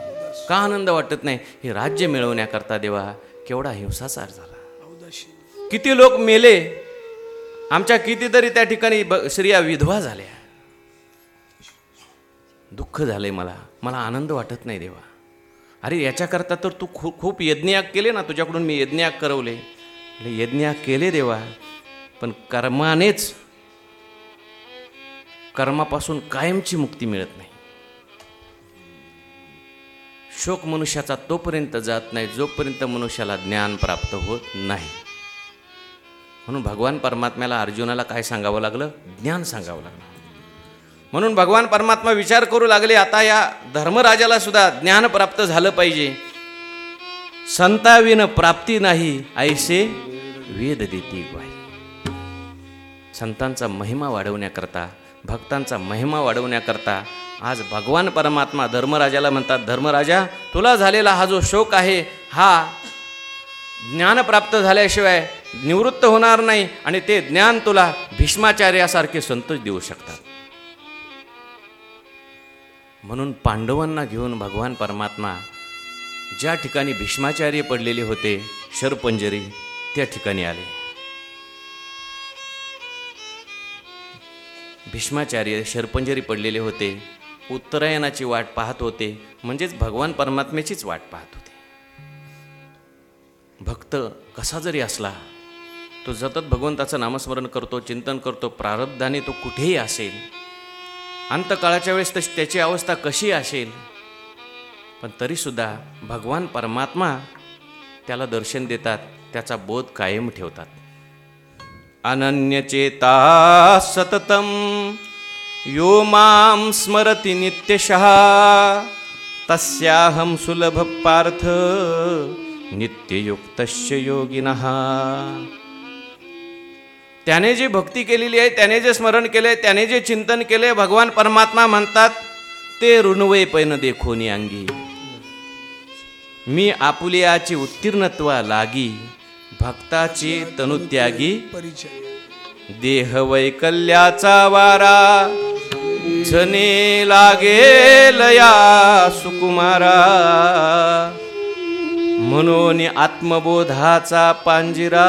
[SPEAKER 1] का आनंद वाटत नाही? हे राज्य मिळवण्याकरता देवा केवढा हिंसाचार झाला. किती लोक मेले आमच्या कितीतरी त्या ठिकाणी ब स्त्रिया विधवा झाल्या. दुःख झालंय मला. मला आनंद वाटत नाही देवा. अरे याच्याकरता तर तू खूप खूप यज्ञयाग केले ना तुझ्याकडून मी यज्ञयाग करवले. म्हटलं, यज्ञयाग केले देवा. पण कर्मानेच कर्मापासून कायमची मुक्ती मिळत नाही. शोक मनुष्याचा तोपर्यंत जात नाही जोपर्यंत मनुष्याला ज्ञान प्राप्त होत नाही. म्हणून भगवान परमात्म्याला अर्जुनाला काय सांगावं लागलं? ज्ञान सांगावं लागलं. म्हणून भगवान परमात्मा विचार करू लागले आता या धर्मराजाला सुद्धा ज्ञान प्राप्त झालं पाहिजे. संताविन प्राप्ती नाही ऐसे वेद देती बाई संतांचा महिमा वाढवण्याकरता भक्तांचा महिमा वाढवण्याकरता आज भगवान परमात्मा धर्मराजाला म्हणतात धर्मराजा तुला झालेला हा जो शोक आहे हा ज्ञान प्राप्त झाल्याशिवाय निवृत्त होणार नाही आणि ते ज्ञान तुला भीष्माचार्यासारखे संतोष देऊ शकतात. म्हणून पांडवांना घेऊन भगवान परमात्मा ज्या ठिकाणी भीष्माचार्य पडलेले होते शरपंजरी त्या ठिकाणी आले. भीष्माचार्य शरपंजरी पडलेले होते उत्तरायणाची वाट पाहत होते म्हणजेच भगवान परमात्म्याचीच वाट पाहत होते. भक्त कसा जरी असला तो सतत भगवंताचं नामस्मरण करतो चिंतन करतो प्रारब्धाने तो कुठेही असेल. अंतकाळाच्या वेळेस तशी त्याची अवस्था कशी असेल पण तरीसुद्धा भगवान परमात्मा त्याला दर्शन देतात त्याचा बोध कायम ठेवतात. अनन्यचेता सततम यो मां स्मरति नित्यशः तस्याहं सुलभ पार्थ। नित्ययुक्तस्य योगिनः। त्याने जी भक्ती केलेली आहे त्याने जे स्मरण केले त्याने जे चिंतन केले भगवान परमात्मा म्हणतात ते ऋणवे पैन देखोनी अंगी। मी आपुलियाची उत्तीर्णत्वा लागी भक्ताची तनुत्यागी।
[SPEAKER 3] परिचय
[SPEAKER 1] देह वैकल्याचा वारा झने लागेल या सुकुमारा। म्हणून आत्मबोधाचा पांजिरा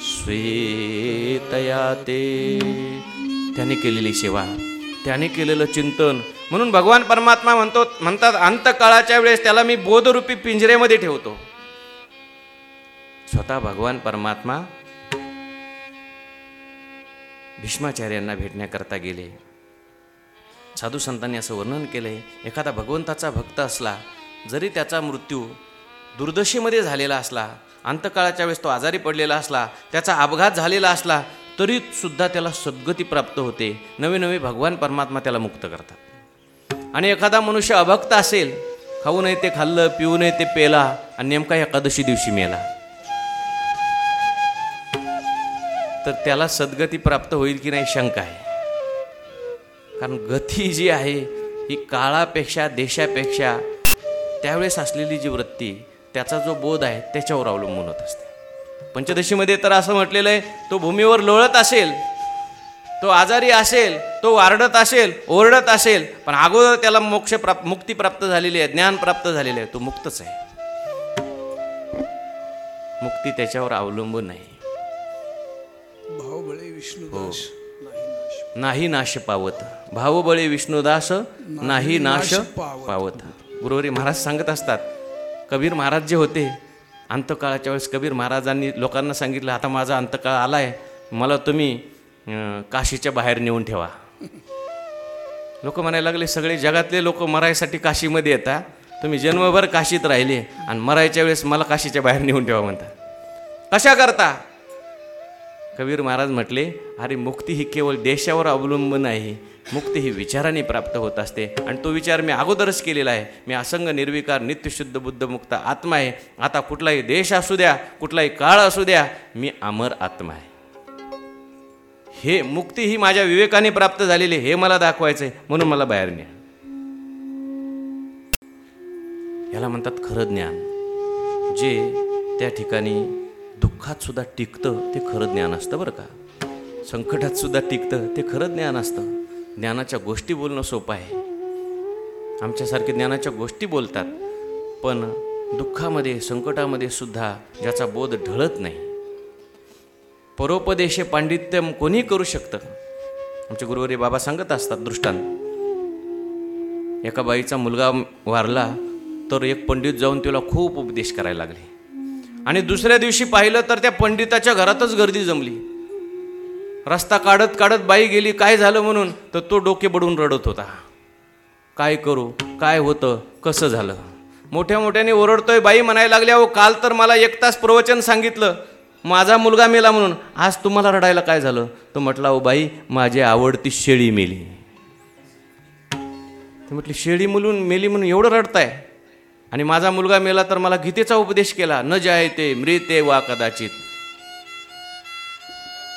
[SPEAKER 1] श्वेतया ते. त्याने केलेली सेवा त्याने केलेलं चिंतन. म्हणून भगवान परमात्मा म्हणतो म्हणतात अंतकाळाच्या वेळेस त्याला मी बोधरूपी पिंजरेमध्ये ठेवतो. स्वतः भगवान परमात्मा भीष्माचार्यांना भेटण्याकरता गेले. साधू संतांनी असं वर्णन केलंय एखादा भगवंताचा भक्त असला जरी त्याचा मृत्यू दुर्दशेमध्ये झालेला असला अंतकाळाच्या वेळेस तो आजारी पडलेला असला त्याचा अपघात झालेला असला तरी सुद्धा त्याला सद्गती प्राप्त होते. नवे नवे भगवान परमात्मा त्याला मुक्त करतात. आणि एखादा मनुष्य अभक्त असेल खाऊ नये ते खाल्लं पिऊ नये ते पेला आणि नेमका एकादशी दिवशी मेला. तर त्याला सद्गती प्राप्त होईल की नाही शंका आहे. कारण गती जी आहे ही काळापेक्षा देशापेक्षा त्यावेळेस असलेली जी वृत्ती त्याचा जो बोध आहे त्याच्यावर अवलंबून होत असते. पंचदशीमध्ये तर असं म्हटलेलं आहे तो भूमीवर लोळत असेल तो आजारी असेल तो वारडत असेल ओरडत असेल पण अगोदर त्याला मोक्ष प्राप्त मुक्ती प्राप्त झालेली आहे ज्ञान प्राप्त झालेले आहे तो मुक्तच आहे. मुक्ती त्याच्यावर अवलंबून नाही.
[SPEAKER 3] भाऊबळे विष्णुदास नाही नाश
[SPEAKER 1] नाही नाश पावत. भावबळे विष्णुदास नाही नाश.
[SPEAKER 3] पावत.
[SPEAKER 1] गुरुवारी महाराज सांगत असतात कबीर महाराज जे होते अंतकाळाच्या वेळेस कबीर महाराजांनी लोकांना सांगितलं आता माझा अंतकाळ आला आहे मला तुम्ही काशीच्या बाहेर नेऊन ठेवा. लोक म्हणायला लागले सगळे जगातले लोक मरायसाठी काशीमध्ये येतात तुम्ही जन्मभर काशीत राहिले आणि मरायच्या वेळेस मला काशीच्या बाहेर नेऊन ठेवा म्हणता कशा करता? कबीर महाराज म्हटले अरे मुक्ती ही केवळ देशावर अवलंबून आहे. मुक्ती ही विचाराने प्राप्त होत असते आणि तो विचार मी अगोदरच केलेला आहे. मी असंग निर्विकार नित्यशुद्ध बुद्ध मुक्त आत्मा आहे. आता कुठलाही देश असू द्या कुठलाही काळ असू द्या मी अमर आत्मा आहे. हे मुक्ती ही माझ्या विवेकाने प्राप्त झालेली आहे, हे मला दाखवायचं आहे म्हणून मला बाहेर न्या. याला म्हणतात खरं ज्ञान. जे त्या ठिकाणी दुःखात सुद्धा टिकतं ते खरं ज्ञान असतं बरं का. संकटात सुद्धा टिकतं ते खरं ज्ञान असतं. ज्ञानाच्या गोष्टी बोलणं सोपं आहे. आमच्यासारखे ज्ञानाच्या गोष्टी बोलतात पण दुःखामध्ये संकटामध्ये सुद्धा ज्याचा बोध ढळत नाही. परोपदेशे पांडित्य कोणी करू शकतं? आमचे गुरुवारी बाबा सांगत असतात दृष्टांत. एका बाईचा मुलगा वारला तर एक पंडित जाऊन तिला खूप उपदेश करायला लागले. आणि दुसऱ्या दिवशी पाहिलं तर त्या पंडिताच्या घरातच गर्दी जमली. रस्ता काढत काढत बाई गेली काय झालं म्हणून? तर तो डोके बडून रडत होता. काय करू? काय होतं? कसं झालं? मोठ्या मोठ्याने ओरडतोय बाई म्हणायला लागल्या हो काल तर मला एक तास प्रवचन सांगितलं. माझा मुलगा मेला म्हणून. आज तुम्हाला रडायला काय झालं? तो म्हटला हो बाई माझी आवडती शेळी मेली. ते म्हटली शेळी मुलून मेली म्हणून एवढं रडताय? आणि माझा मुलगा मेला तर मला गीतेचा उपदेश केला न जायते मृते वा कदाचित.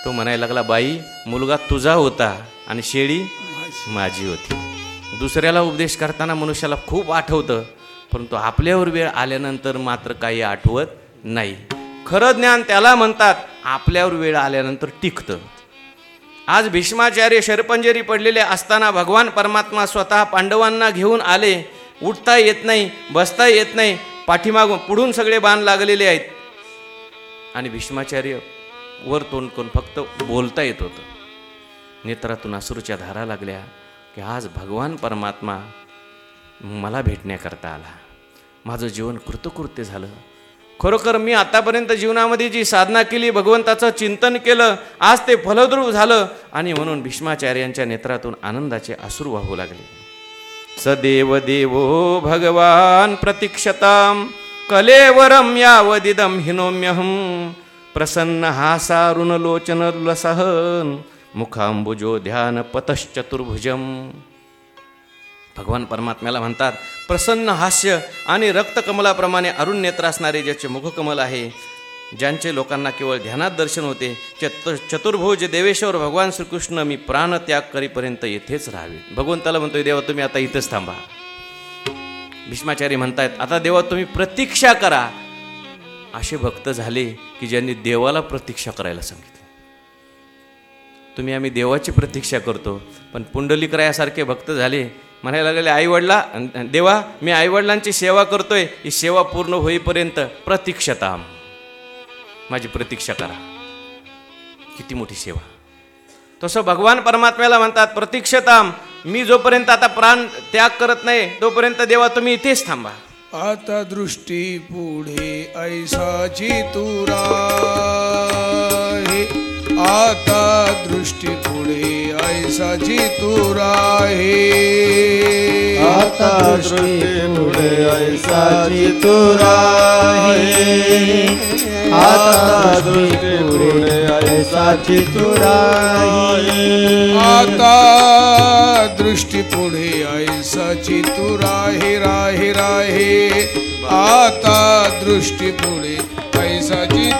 [SPEAKER 1] तो म्हणायला लागला बाई मुलगा तुझा होता आणि शेळी माझी होती. दुसऱ्याला उपदेश करताना मनुष्याला खूप आठवतं परंतु आपल्यावर वेळ आल्यानंतर मात्र काही आठवत नाही. खरं ज्ञान त्याला म्हणतात आपल्यावर वेळ आल्यानंतर टिकतं. आज भीष्माचार्य शरपंजरी पडलेले असताना भगवान परमात्मा स्वतः पांडवांना घेऊन आले उठता येत नाही बसता येत नाही पाठीमागून पुढून सगळे बाण लागलेले आहेत. आणि भीष्माचार्य वर तोंड करून फक्त बोलता येत होतं. नेत्रातून अश्रूच्या धारा लागल्या की आज भगवान परमात्मा मला भेटण्याकरता आला. माझं जीवन कृतकृत्य झालं. खरोखर मी आतापर्यंत जीवनामध्ये जी साधना केली भगवंताचं चिंतन केलं आज ते फलद्रूप झालं आणि म्हणून भीष्माचार्यांच्या नेत्रातून आनंदाचे अश्रू वाहू लागले. सदेव देवो भगवान प्रतीक्षतां कलेवरं यावदिदं हिनोम्यहं। प्रसन्न हासारुणलोचन लसहन मुखांबुजो ध्यान पतश्चतुर्भुजम। भगवान परमात्म्याला म्हणतात प्रसन्न हास्य आणि रक्तकमलाप्रमाणे अरुण नेत्र असणारे ज्याचे मुखकमल आहे ज्यांचे लोकांना केवळ ध्यानात दर्शन होते चतु चतुर्भुज देवेश्वर भगवान श्रीकृष्ण मी प्राणत्याग करीपर्यंत येथेच राहावे. भगवंताला म्हणतोय देवा तुम्ही आता इथंच थांबा. भीष्माचारी म्हणतायत आता देवा तुम्ही प्रतीक्षा करा. असे भक्त झाले की ज्यांनी देवाला प्रतीक्षा करायला सांगितले. तुम्ही आम्ही देवाची प्रतीक्षा करतो पण पुंडलिकरायासारखे भक्त झाले म्हणायला लागले आईवडला देवा मी आईवडिलांची सेवा करतोय ही सेवा पूर्ण होईपर्यंत प्रतीक्षता माझी प्रतीक्षा करा. किती मोठी सेवा. तसं भगवान परमात्म्याला म्हणतात प्रतीक्षताम मी जोपर्यंत आता प्राण त्याग करत नाही तोपर्यंत देवा तुम्ही इथेच थांबा.
[SPEAKER 3] आता दृष्टी पुढे ऐसाची तुरा आता दृष्टी पुढे ऐसाची तुरा हे
[SPEAKER 2] आता दृष्टी पुढे ऐसाची तुराही आता दृष्टी पुढे ऐसाची तुराही
[SPEAKER 3] आता दृष्टी पुढे ऐसाची तू राहे राहे राहे. आता दृष्टी पुढे ऐसाची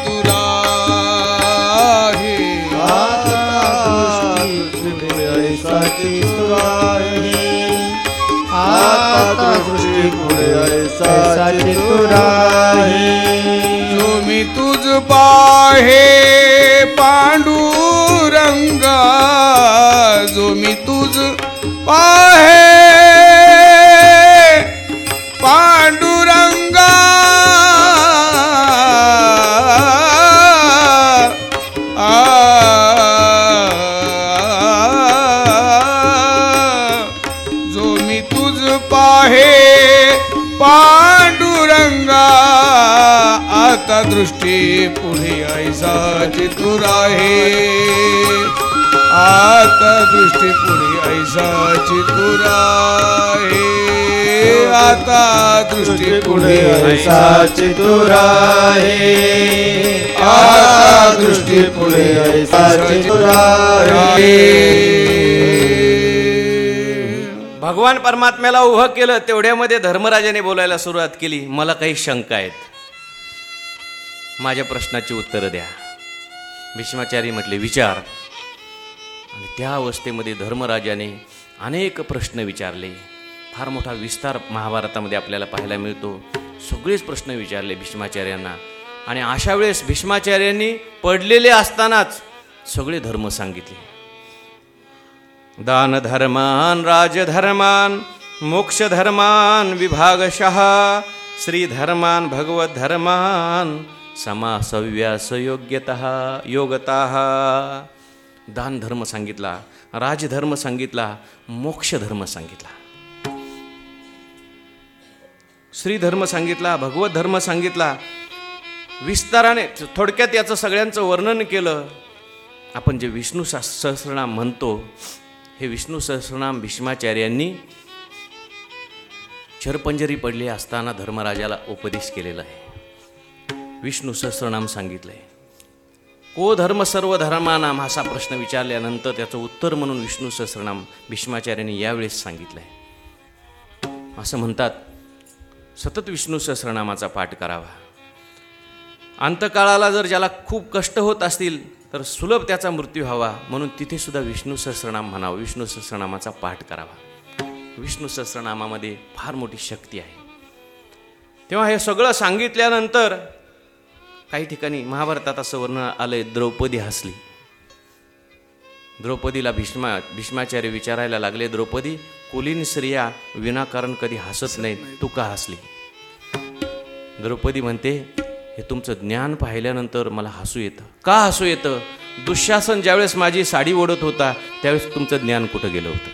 [SPEAKER 2] ऐसाची तुराही
[SPEAKER 3] जो मी तुझ पाहे पांडुरंगा. जो मी तुझ पाहे दृष्टी पुढे ऐसा तू राहे आता दृष्टी पुढे ऐसा तू राहे आता दृष्टी पुढे
[SPEAKER 2] ऐसाची तुराही आता दृष्टी पुढे ऐसाची तुराही
[SPEAKER 1] भगवान परमात्म्याला उभं केलं तेवढ्यामध्ये धर्मराजाने बोलायला सुरुवात केली. मला काही शंका आहेत. माझ्या प्रश्नाची उत्तरं द्या. भीष्माचारी म्हटले विचार. आणि त्या अवस्थेमध्ये धर्मराजाने अनेक प्रश्न विचारले. फार मोठा विस्तार महाभारतामध्ये आपल्याला पाहायला मिळतो. सगळेच प्रश्न विचारले भीष्माचार्यांना. आणि अशा वेळेस भीष्माचार्यांनी पडलेले असतानाच सगळे धर्म सांगितले. दान धर्मान राजधर्मान मोक्षधर्मान विभागशः श्रीधर्मान भगवत धर्मान समासव्यासयोग्यत योगता। दान धर्म सांगितला राजधर्म सांगितला मोक्षधर्म सांगितला। श्रीधर्म सांगितला भगवत धर्म सांगितला विस्ताराने थोडक्यात याचं सगळ्यांचं वर्णन केलं. आपण जे विष्णू सा- सहस्रनाम म्हणतो हे विष्णू सहस्रनाम भीष्माचार्यांनी चरपंजरी पडली असताना धर्मराजाला उपदेश केलेला आहे. विष्णू सहस्रनाम सांगितलंय को धर्म सर्व धर्मानाम? असा प्रश्न विचारल्यानंतर त्याचं उत्तर म्हणून विष्णू सहस्रनाम भीष्माचार्यांनी यावेळेस सांगितलंय असं म्हणतात सतत विष्णू सहस्रनामाचा पाठ करावा. अंतकाळाला जर ज्याला खूप कष्ट होत असतील तर सुलभ त्याचा मृत्यू व्हावा. म्हणून तिथे सुद्धा विष्णू सहस्रनाम म्हणावं. विष्णू सहस्रनामाचा पाठ करावा. विष्णू सहस्रनामामध्ये फार मोठी शक्ती आहे. तेव्हा हे सगळं सांगितल्यानंतर काही ठिकाणी महाभारतात असं वर्णन आलंय द्रौपदी हसली. द्रौपदीला भीष्मा भीष्माचार्य विचारायला लागले द्रौपदी कुलीन स्त्रिया विनाकारण कधी हसत नाहीत तू का हसली? द्रौपदी म्हणते हे तुमचं ज्ञान पाहिल्यानंतर मला हसू येतं. का हसू येतं? दुःशासन ज्यावेळेस माझी साडी ओढत होता त्यावेळेस तुमचं ज्ञान कुठं गेलं होतं?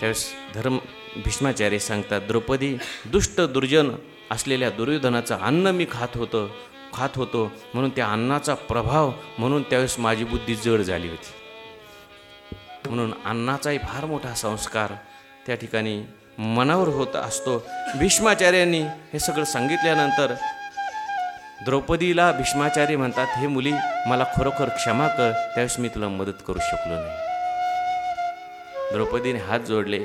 [SPEAKER 1] त्यावेळेस धर्म भीष्माचार्य सांगतात द्रौपदी दुष्ट दुर्जन असलेल्या दुर्योधनाचं अन्न मी खात होतं खात होतो म्हणून त्या अन्नाचा प्रभाव म्हणून त्यावेळेस माझी बुद्धी जड झाली होती. म्हणून अन्नाचाही फार मोठा संस्कार त्या ठिकाणी मनावर होत असतो. भीष्माचार्यांनी हे सगळं सांगितल्यानंतर द्रौपदीला भीष्माचार्य म्हणतात हे मुली मला खरोखर क्षमा कर त्यावेळेस मी तुला मदत करू शकलो नाही. द्रौपदीने हात जोडले.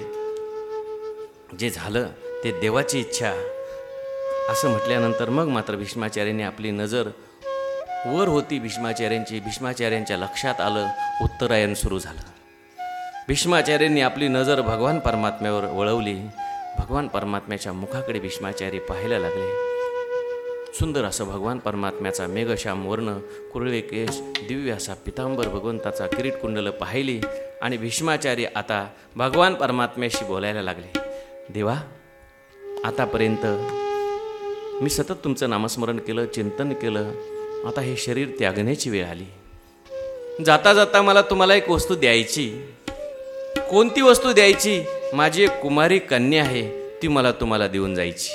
[SPEAKER 1] जे झालं ते देवाची इच्छा असं म्हटल्यानंतर मग मात्र भीष्माचार्यांनी आपली नजर वर होती. भीष्माचार्यांची भीष्माचार्यांच्या लक्षात आलं. उत्तरायण सुरू झालं. भीष्माचार्यांनी आपली नजर भगवान परमात्म्यावर वळवली. भगवान परमात्म्याच्या मुखाकडे भीष्माचार्य पाहायला लागले. सुंदर असं भगवान परमात्म्याचा मेघश्याम वर्ण कुरळे केश दिव्य असा पितांबर भगवंताचा किरीट कुंडल पाहिली आणि भीष्माचार्य आता भगवान परमात्म्याशी बोलायला लागले. देवा आतापर्यंत मी सतत तुमचं नामस्मरण केलं चिंतन केलं. आता हे शरीर त्यागण्याची वेळ आली. जाता जाता मला तुम्हाला एक वस्तू द्यायची. कोणती वस्तू द्यायची? माझी एक कुमारी कन्या आहे ती मला तुम्हाला देऊन जायची.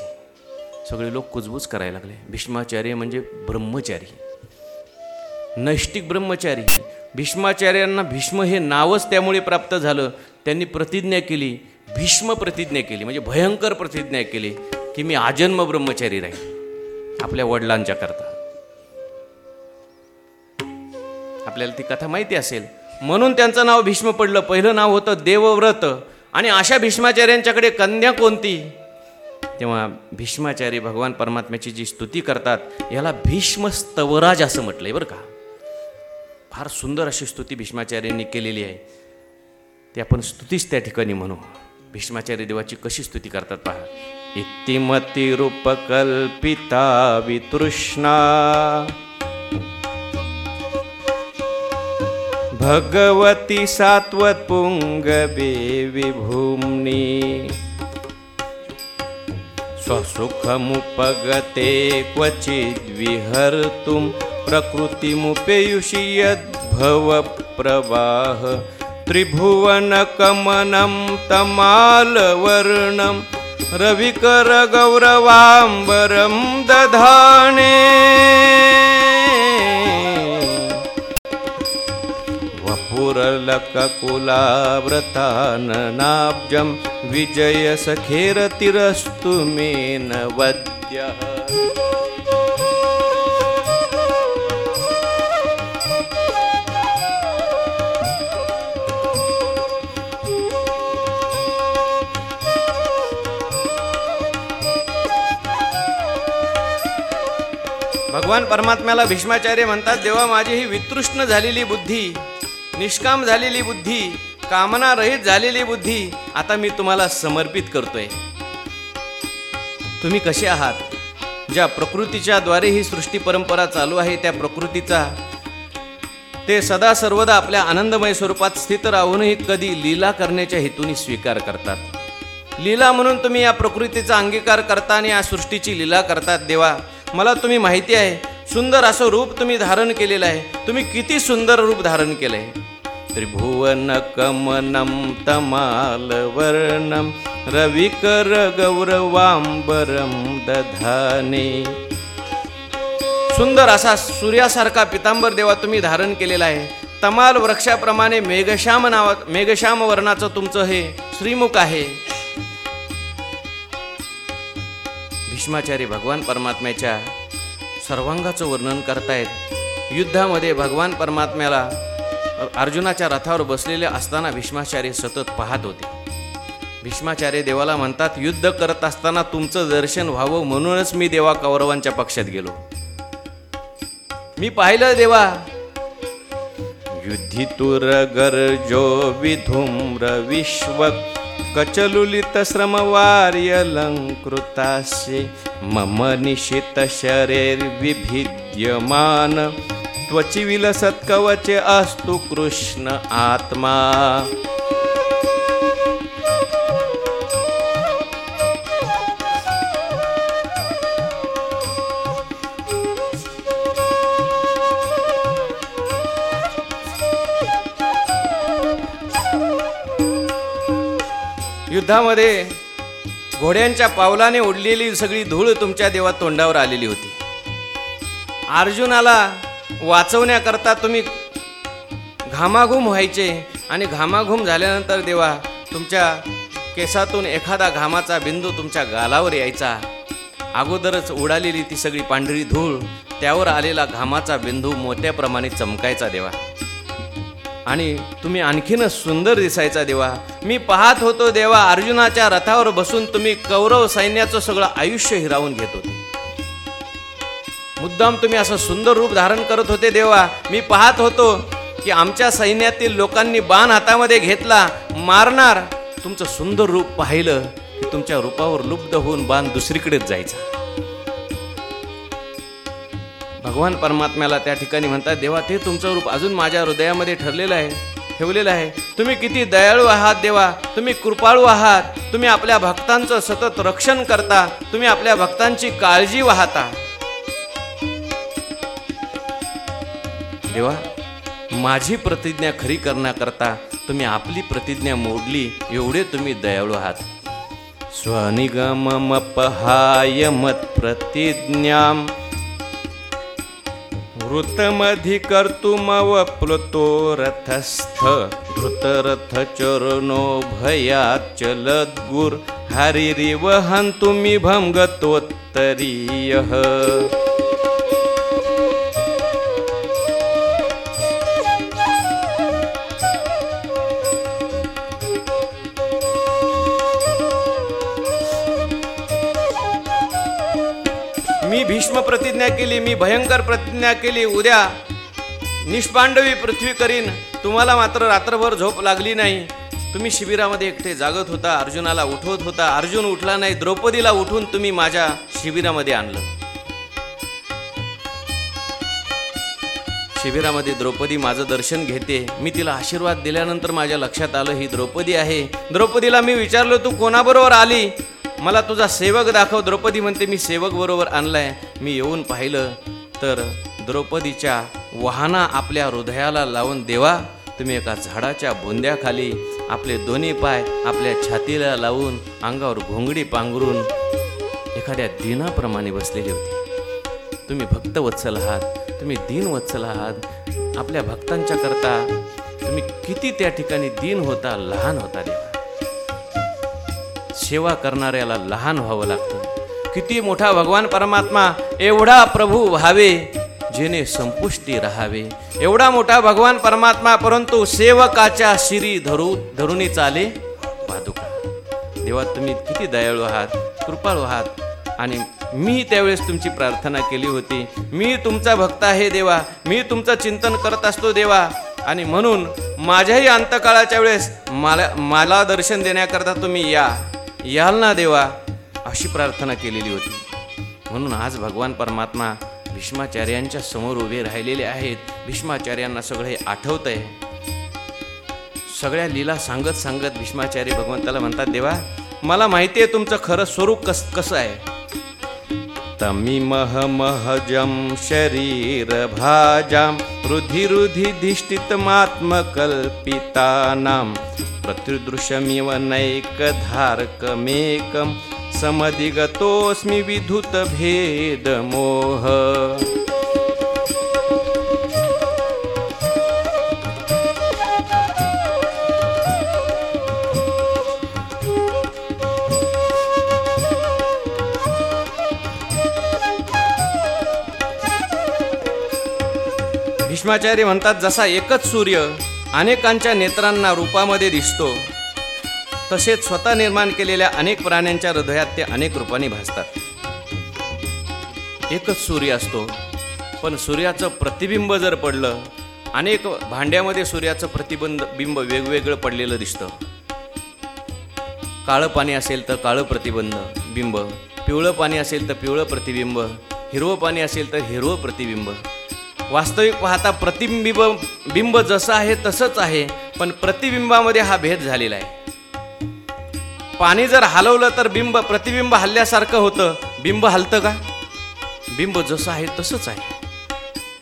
[SPEAKER 1] सगळे लोक कुजबूज करायला लागले. भीष्माचार्य म्हणजे ब्रह्मचारी. नैष्टिक ब्रह्मचारी. भीष्माचार्यांना भीष्म हे नावच त्यामुळे प्राप्त झालं. त्यांनी प्रतिज्ञा केली. भीष्म प्रतिज्ञा केली. म्हणजे भयंकर प्रतिज्ञा केली. की मी आजन्म ब्रह्मचारी राहील आपल्या वडिलांच्या करता. आपल्याला ती कथा माहिती असेल. म्हणून त्यांचं नाव भीष्म पडलं. पहिलं नाव होतं देवव्रत. आणि अशा भीष्माचार्यांच्याकडे कन्या कोणती? तेव्हा भीष्माचार्य भगवान परमात्म्याची जी स्तुती करतात याला भीष्म स्तवराज असं म्हटलंय बरं का. फार सुंदर अशी स्तुती भीष्माचार्यांनी केलेली आहे. ते आपण स्तुतीच त्या ठिकाणी म्हणू. भीष्माचार्य देवाची कशी स्तुती करतात पहा. इतिमती रूपकल्पिता वितृष्णा। भगवती सात्वत पुंगवे विभूम्नी। स्वसुखमुपगते क्वचिद्विहर्तुं प्रकृतिमुपेयुषि यद्भवप्रवाह। त्रिभुवनकमनं तमालवर्णं रविकरगौरवाम्बरं दधाने। वपुरलककुलाव्रताननाब्जं विजयसखेरतिरस्तु मे न वद्यः भगवान परमात्म्याला भीष्माचार्य म्हणतात देवा माझी ही वितृष्ण झालेली बुद्धी निष्काम झालेली बुद्धी कामनारहित झालेली बुद्धी आता मी तुम्हाला समर्पित करतोय. तुम्ही कसे आहात? ज्या प्रकृतीच्या द्वारे ही सृष्टी परंपरा चालू आहे त्या प्रकृतीचा ते सदा सर्वदा आपल्या आनंदमय स्वरूपात स्थित राहूनही कधी लीला करण्याच्या हेतूने स्वीकार करतात. लीला म्हणून तुम्ही या प्रकृतीचा अंगीकार करता आणि या सृष्टीची लीला करतात देवा मला तुम्ही माहिती आहे सुंदर असं रूप तुम्ही धारण केलेलं आहे. तुम्ही किती सुंदर रूप धारण केलं आहे. त्रिभुवन कमनम तमाल वर्णम रविकर गौरवांबरम दधाने. सुंदर असा सूर्यासारखा पितांबर देवा तुम्ही धारण केलेला आहे. तमाल वृक्षाप्रमाणे मेघश्याम नावा मेघश्याम वर्णाचं तुमचं हे श्रीमुख आहे. भीष्माचार्य भगवान परमात्म्याच्या सर्वांगाचं वर्णन करतायत. युद्धामध्ये भगवान परमात्म्याला अर्जुनाच्या रथावर बसलेले असताना भीष्माचार्य सतत पाहत होते. भीष्माचार्य देवाला म्हणतात युद्ध करत असताना तुमचं दर्शन व्हावं म्हणूनच मी देवा कौरवांच्या पक्षात गेलो. मी पाहिलं देवा. युद्धितुर गरजो विधुम्र विश्व कचलुलित श्रमवार्यलङ्कृतास्ये मम निशित शरेर त्वचि विलसत् कवचे अस्तु कृष्ण आत्मा। युद्धामध्ये घोड्यांच्या पावलाने उडलेली सगळी धूळ तुमच्या देवा तोंडावर आलेली होती. अर्जुनाला वाचवण्याकरता तुम्ही घामाघूम व्हायचे आणि घामाघूम झाल्यानंतर देवा तुमच्या केसातून एखादा घामाचा बिंदू तुमच्या गालावर यायचा. अगोदरच उडालेली ती सगळी पांढरी धूळ त्यावर आलेला घामाचा बिंदू मोठ्याप्रमाणे चमकायचा देवा. आणि तुम्ही आणखीनच सुंदर दिसायचा देवा. मी पाहत होतो देवा अर्जुनाच्या रथावर बसून तुम्ही कौरव सैन्याचं सगळं आयुष्य हिरावून घेत होते. मुद्दाम तुम्ही असं सुंदर रूप धारण करत होते देवा. मी पाहत होतो की आमच्या सैन्यातील लोकांनी बाण हातामध्ये घेतला मारणार. तुमचं सुंदर रूप पाहिलं की तुमच्या रूपावर लुब्ध होऊन बाण दुसरीकडेच जायचा. भगवान परमात्म्याला त्या ठिकाणी म्हणतात देवा ते तुमचं रूप अजून माझ्या हृदयामध्ये ठरलेलं आहे ठेवलेलं आहे. तुम्ही किती दयाळू आहात देवा. तुम्ही कृपाळू आहात. तुम्ही आपल्या भक्तांचं सतत रक्षण करता. तुम्ही आपल्या भक्तांची काळजी वाहता. देवा माझी प्रतिज्ञा खरी करण्याकरता तुम्ही आपली प्रतिज्ञा मोडली एवढे तुम्ही दयाळू आहात. स्वनिगमपहायमत प्रतिज्ञा धृतमधिकर्तुमवप्लुतो रथस्थ धृतरथचरणो भयात् हन्तुमिभं गतोत्तरीयः। प्रतिज्ञा केली मी भयंकर प्रतिज्ञा केली. उद्या निष्पांडवी पृथ्वी करीन. तुम्हाला मात्र रात्रभर झोप लागली नाही. तुम्ही शिबिरामध्ये एकटे जागत होता अर्जुनाला उठवत होता. अर्जुन उठला नाही द्रौपदीला उठून तुम्ही माझ्या शिबिरामध्ये आणलं. शिबिरामध्ये द्रौपदी माझं दर्शन घेते. मी तिला आशीर्वाद दिल्यानंतर माझ्या लक्षात आलं ही द्रौपदी आहे. द्रौपदीला मी विचारलं तू कोणाबरोबर आली? मला तुझा सेवक दाखव. द्रौपदी म्हणते मी सेवक बरोबर आणलाय. मी येऊन पाहिलं तर द्रौपदीच्या वाहना आपल्या हृदयाला लावून देवा. तुम्ही एका झाडाच्या बुंद्याखाली आपले दोन्ही पाय आपल्या छातीला लावून अंगावर घोंगडी पांघरून एखाद्या दिनाप्रमाणे बसलेली होती. तुम्ही भक्त वत्सल आहात. तुम्ही दीनवत्सल आहात. आपल्या भक्तांच्या करता तुम्ही किती त्या ठिकाणी दीन होता लहान होता देवा. सेवा करणाऱ्याला लहान व्हावं लागतं. किती मोठा भगवान परमात्मा एवढा प्रभू व्हावे जेने संपुष्टी राहावे. एवढा मोठा भगवान परमात्मा परंतु सेवकाच्या शिरी धरू धरूनी चाले पादुका. देवा तुम्ही किती दयाळू आहात कृपाळू आहात आणि मी त्यावेळेस तुमची प्रार्थना केली होती. मी तुमचा भक्त आहे देवा मी तुमचं चिंतन करत असतो देवा आणि म्हणून माझ्याही अंतकाळाच्या वेळेस मला मला दर्शन देण्याकरता तुम्ही या. याल ना देवा अशी प्रार्थना केलेली होती. म्हणून आज भगवान परमात्मा भीष्माचार्यांच्या समोर उभे राहिलेले आहेत. भीष्माचार्यांना सगळे आठवत आहे. सगळ्या लीला सांगत सांगत भीष्माचार्य भगवंताला म्हणतात देवा मला माहिती आहे तुमचं खरं स्वरूप कस कसं आहे. तमिमहमहजं शरीरभाजां रुधिरुधिधिष्ठितमात्मकल्पितानां प्रतिदृशमिव नैकधारकमेकं समधिगतोऽस्मि विधुतभेदमोह भीष्माचार्य म्हणतात जसा एकच सूर्य अनेकांच्या नेत्रांना रूपामध्ये दिसतो. तसेच स्वतः निर्माण केलेल्या अनेक प्राण्यांच्या हृदयात ते अनेक रूपाने भासतात. एकच सूर्य असतो पण सूर्याचं प्रतिबिंब जर पडलं अनेक भांड्यामध्ये सूर्याचं प्रतिबंध बिंब वेगवेगळं पडलेलं दिसतं. काळं पाणी असेल तर काळं प्रतिबंध बिंब. पिवळं पाणी असेल तर पिवळं प्रतिबिंब. हिरवं पाणी असेल तर हिरवं प्रतिबिंब. वास्तविक पाहता प्रतिबिंब बिंब जसं आहे तसंच आहे पण प्रतिबिंबामध्ये हा भेद झालेला आहे. पाणी जर हलवलं तर बिंब प्रतिबिंब हल्ल्यासारखं होतं. बिंब हलतं का? बिंब जसं आहे तसंच आहे.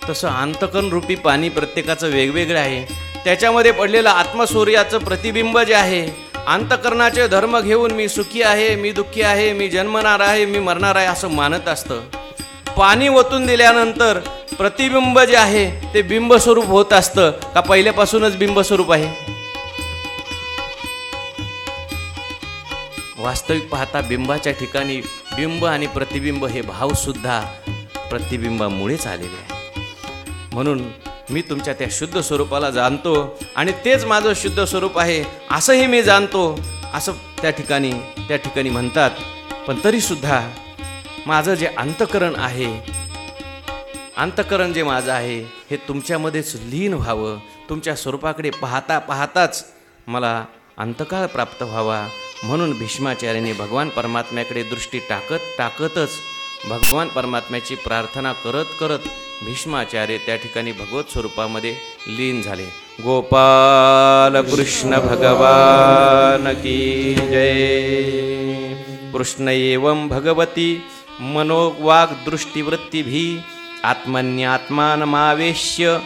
[SPEAKER 1] तसं अंतकन रूपी पाणी प्रत्येकाचं वेगवेगळं आहे. त्याच्यामध्ये पडलेलं आत्मसूर्याचं प्रतिबिंब जे आहे अंतकरणाचे धर्म घेऊन मी सुखी आहे मी दुःखी आहे मी जन्मणार आहे मी मरणार आहे असं मानत असतं. पाणी ओतून दिल्यानंतर प्रतिबिंब जे आहे ते बिंबस्वरूप होत असतं. का पहिल्यापासूनच बिंबस्वरूप आहे? वास्तविक पाहता बिंबाच्या ठिकाणी बिंब आणि प्रतिबिंब हे भावसुद्धा प्रतिबिंबामुळेच आलेले आहे. म्हणून मी तुमच्या त्या शुद्ध स्वरूपाला जाणतो आणि तेच माझं शुद्ध स्वरूप आहे असंही मी जाणतो. असं त्या ठिकाणी त्या ठिकाणी म्हणतात. पण तरीसुद्धा माझं जे अंतकरण आहे अंतकरण जे माझं आहे हे तुमच्यामध्येच लीन व्हावं. तुमच्या स्वरूपाकडे पाहता पाहताच मला अंतकाळ प्राप्त व्हावा. म्हणून भीष्माचार्याने भगवान परमात्म्याकडे दृष्टी टाकत टाकतच भगवान परमात्म्याची प्रार्थना करत करत भीष्माचार्य त्या ठिकाणी भगवत स्वरूपामध्ये लीन झाले. गोपाल कृष्ण भगवान की जय. कृष्ण एवं भगवती मनोवाग दृष्टिवृत्तीभी आत्मन्यात्मानमावेश्य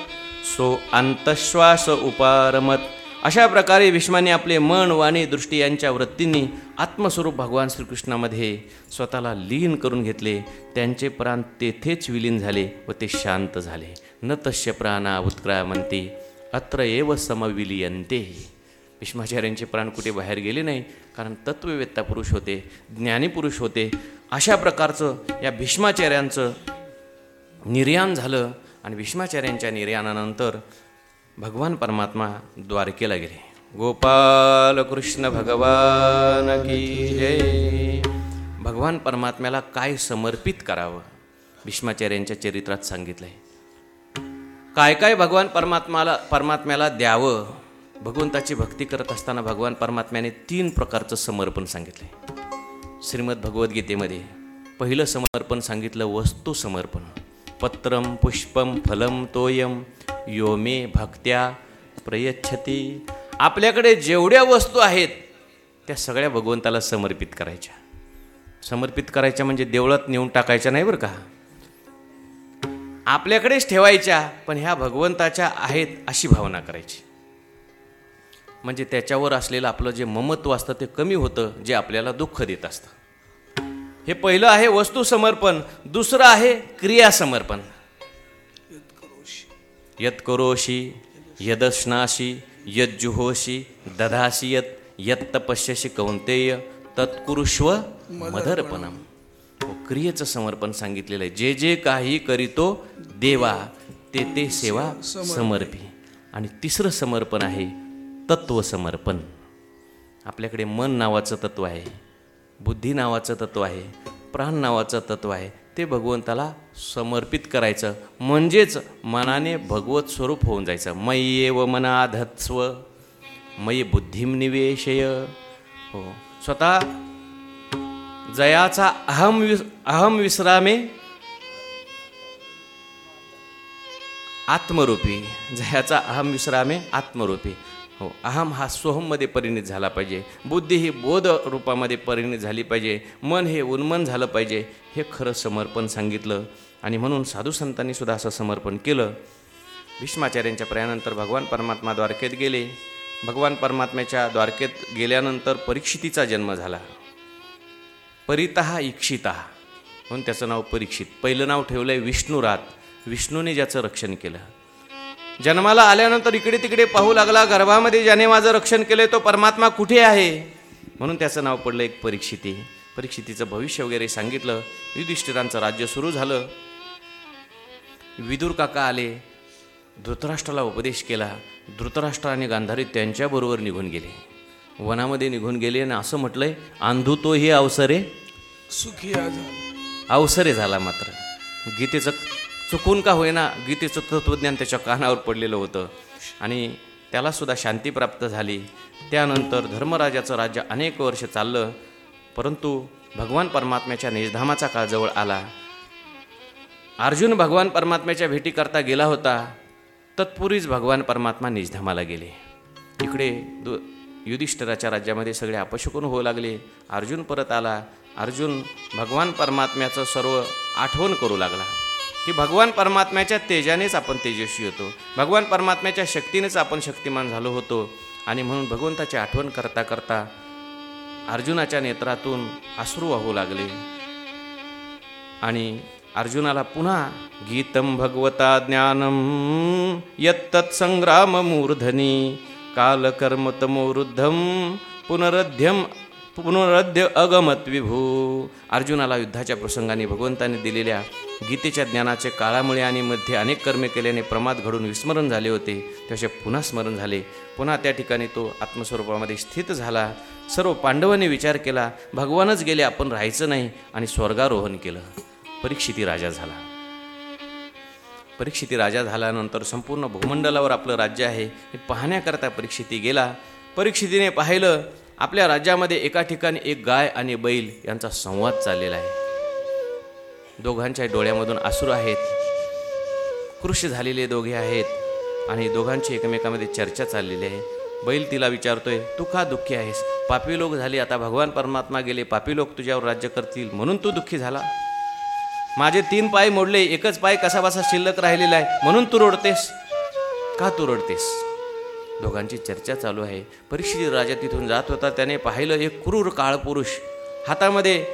[SPEAKER 1] सो अंतश्वास उपारमत. अशा प्रकारे भीष्माने आपले मन वाणी दृष्टी यांच्या वृत्तींनी आत्मस्वरूप भगवान श्रीकृष्णामध्ये स्वतःला लीन करून घेतले. त्यांचे प्राण तेथेच विलीन झाले व ते शांत झाले. न तस्य प्राणा उत्क्रामंती अत्र एव समविलियंते भीष्माचार्यांचे प्राण कुठे बाहेर गेले नाही कारण तत्ववेत्ता पुरुष होते ज्ञानी पुरुष होते. अशा प्रकारचं या भीष्माचार्यांचं निर्याण झालं आणि भीष्माचार्यांच्या निर्याणानंतर भगवान परमात्मा द्वारकेला गेले. गोपाल कृष्ण भगवान की जय. भगवान परमात्म्याला काय समर्पित करावं? भीष्माचार्यांच्या चरित्रात सांगितलंय. काय काय भगवान परमात्माला परमात्म्याला द्यावं? भगवंताची भक्ती करत असताना भगवान परमात्म्याने तीन प्रकारचं समर्पण सांगितलंय. श्रीमद भगवद्गीतेमध्ये पहिलं समर्पण सांगितलं वस्तू समर्पण पत्रम पुष्पम फलम तोयम यो मे भक्त्या प्रयच्छती. आपल्याकडे जेवढ्या वस्तू आहेत त्या सगळ्या भगवंताला समर्पित करायच्या. समर्पित करायच्या म्हणजे देवळात नेऊन टाकायच्या नाही बरं का? आपल्याकडेच ठेवायच्या पण ह्या भगवंताच्या आहेत अशी भावना करायची. म्हणजे त्याच्यावर असलेलं आपलं जे ममत्व असतं ते कमी होतं जे आपल्याला दुःख देत असतं. हे पहिलं आहे वस्तू समर्पण दुसरं आहे क्रिया समर्पण यत करोशी यदश्नाशी यज्जुहोशी दधाशी यत यत कौंतेय तत्कुरुष्व मदर्पणम. हो, क्रियेचं समर्पण सांगितलेलं आहे. जे जे काही करीतो देवा ते ते सेवा समर्पी. आणि तिसरं समर्पण आहे तत्व समर्पण आपल्याकडे मन नावाचं तत्व आहे. बुद्धी नावाचं तत्व आहे प्राण नावाचं तत्व आहे ते भगवंताला समर्पित करायचं. म्हणजेच मनाने भगवत स्वरूप होऊन जायचं. मयी एव मनाधत्स्व मयी बुद्धिम निवेशय. हो. स्वतः जयाचा अहम विस अहम विश्रामे आत्मरूपी. जयाचा अहम विश्रामे आत्मरूपी. हो अहम हा सोहममध्ये परिणित झाला पाहिजे. बुद्धी ही बोध रूपामध्ये परिणित झाली पाहिजे. मन हे उन्मन झालं पाहिजे. हे खरं समर्पण सांगितलं. आणि म्हणून साधू संतांनी सुद्धा असं समर्पण केलं. भीष्माचार्यांच्या प्रयानंतर भगवान परमात्मा द्वारकेत गेले. भगवान परमात्म्याच्या द्वारकेत गेल्यानंतर परीक्षितीचा जन्म झाला. परितहा इक्षिता. म्हणून त्याचं नाव परीक्षित. पहिलं नाव ठेवलं आहे विष्णुरात. विष्णूने ज्याचं रक्षण केलं. जन्माला आल्यानंतर इकडे तिकडे पाहू लागला गर्भामध्ये ज्याने माझं रक्षण केलंय तो परमात्मा कुठे आहे? म्हणून त्याचं नाव पडलं एक परीक्षिती. परीक्षितीचं भविष्य वगैरे सांगितलं. युधिष्ठिरांचं राज्य सुरू झालं. विदुर काका आले. धृतराष्ट्राला उपदेश केला. धृतराष्ट्र आणि गांधारी त्यांच्याबरोबर निघून गेले. वनामध्ये निघून गेले आणि असं म्हटलंय आंधू तो ही अवसरे?
[SPEAKER 3] सुखी
[SPEAKER 1] अवसरे झाला मात्र. गीतेचं चुकून का होईना गीतेचं तत्त्वज्ञान त्याच्या कानावर पडलेलं होतं. आणि त्यालासुद्धा शांती प्राप्त झाली. त्यानंतर धर्मराजाचं राज्य अनेक वर्ष चाललं परंतु भगवान परमात्म्याच्या निजधामाचा काळ जवळ आला. अर्जुन भगवान परमात्म्याच्या भेटीकरता गेला होता. तत्पूर्वीच भगवान परमात्मा निजधामाला गेले. इकडे दु युधिष्ठिराच्या राज्यामध्ये सगळे अपशकून होऊ लागले. अर्जुन परत आला. अर्जुन भगवान परमात्म्याचं सर्व आठवण करू लागला. की भगवान परमात्म्याच्या तेजानेच आपण तेजस्वी होतो. भगवान परमात्म्याच्या शक्तीनेच आपण शक्तिमान झालो होतो. आणि म्हणून भगवंताची आठवण करता करता अर्जुनाच्या नेत्रातून अश्रू वाहू लागले. आणि अर्जुनाला पुन्हा गीतम भगवता ज्ञानम यत्तत् संग्राम मूर्धनी कालकर्मतमोरुद्धम पुनरध्यम पुनरद्य अगमत विभू. अर्जुनाला युद्धाच्या प्रसंगाने भगवंताने दिलेल्या गीतेच्या ज्ञानाचे काळामुळे आणि मध्ये अनेक कर्मे केल्याने प्रमाद घडून विस्मरण झाले होते. त्याचे पुन्हा स्मरण झाले. पुन्हा त्या ठिकाणी तो आत्मस्वरूपामध्ये स्थित झाला. सर्व पांडवांनी विचार केला भगवानच गेले आपण राहायचं नाही. आणि स्वर्गारोहण केलं. परीक्षिती राजा झाला. परीक्षिती राजा झाल्यानंतर संपूर्ण भूमंडलावर आपलं राज्य आहे. हे पाहण्याकरता परीक्षिती गेला. परीक्षितीने पाहिलं आपल्या राज्यामध्ये एका ठिकाणी एक गाय आणि बैल यांचा संवाद चाललेला आहे. दोघांच्या डोळ्यामधून आसूर आहेत. कृश झालेले दोघे आहेत आणि दोघांची एकमेकामध्ये चर्चा चाललेली आहे. बैल तिला विचारतोय तू का दुःखी आहेस? पापी लोक झाले आता भगवान परमात्मा गेले. पापी लोक तुझ्यावर राज्य करतील. म्हणून तू दुःखी झाला? माझे तीन पाय मोडले एकच पाय कसा बसा शिल्लक राहिलेला आहे. म्हणून तू रडतेस? का तू रडतेस? दोघांची चर्चा चालू आहे. परीक्षित राजा तिथून जात होता. त्याने पाहिलं एक क्रूर काळ पुरुष हातामध्ये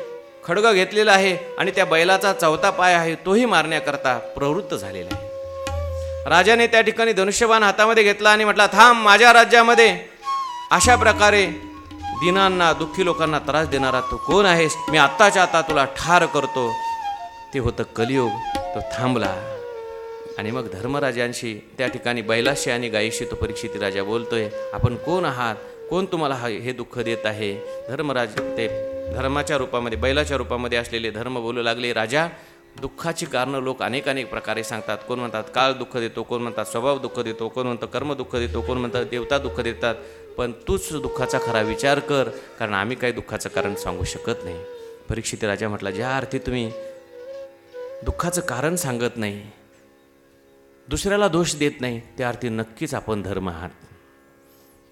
[SPEAKER 1] खडगं घेतलेला आहे आणि त्या बैलाचा चौथा पाय आहे तोही मारण्याकरता प्रवृत्त झालेला आहे. राजाने त्या ठिकाणी धनुष्यबाण हातामध्ये घेतला आणि म्हटला थांब माझ्या राज्यामध्ये अशा प्रकारे दिनांना दुःखी लोकांना त्रास देणारा तू कोण आहेस? मी आत्ताच्या आता तुला ठार करतो. ते होतं कलियोग. तो थांबला. आणि मग धर्मराजांशी त्या ठिकाणी बैलाशी आणि गायीशी तो परीक्षिती राजा बोलतोय आपण कोण आहात? कोण तुम्हाला हा हे दुःख देत आहे? धर्मराज ते धर्माच्या रूपामध्ये बैलाच्या रूपामध्ये असलेले धर्म बोलू लागले राजा दुःखाची कारणं लोक अनेक अनेक प्रकारे सांगतात. कोण म्हणतात काळ दुःख देतो कोण म्हणतात स्वभाव दुःख देतो कोण म्हणतं कर्म दुःख देतो कोण म्हणतात देवता दुःख देतात. पण तूच दुःखाचा खरा विचार कर कारण आम्ही काही दुःखाचं कारण सांगू शकत नाही. परीक्षित राजा म्हटला ज्या अर्थी तुम्ही दुःखाचं कारण सांगत नाही दुसऱ्याला दोष देत नाही त्या अर्थी नक्कीच आपण धर्म आहात.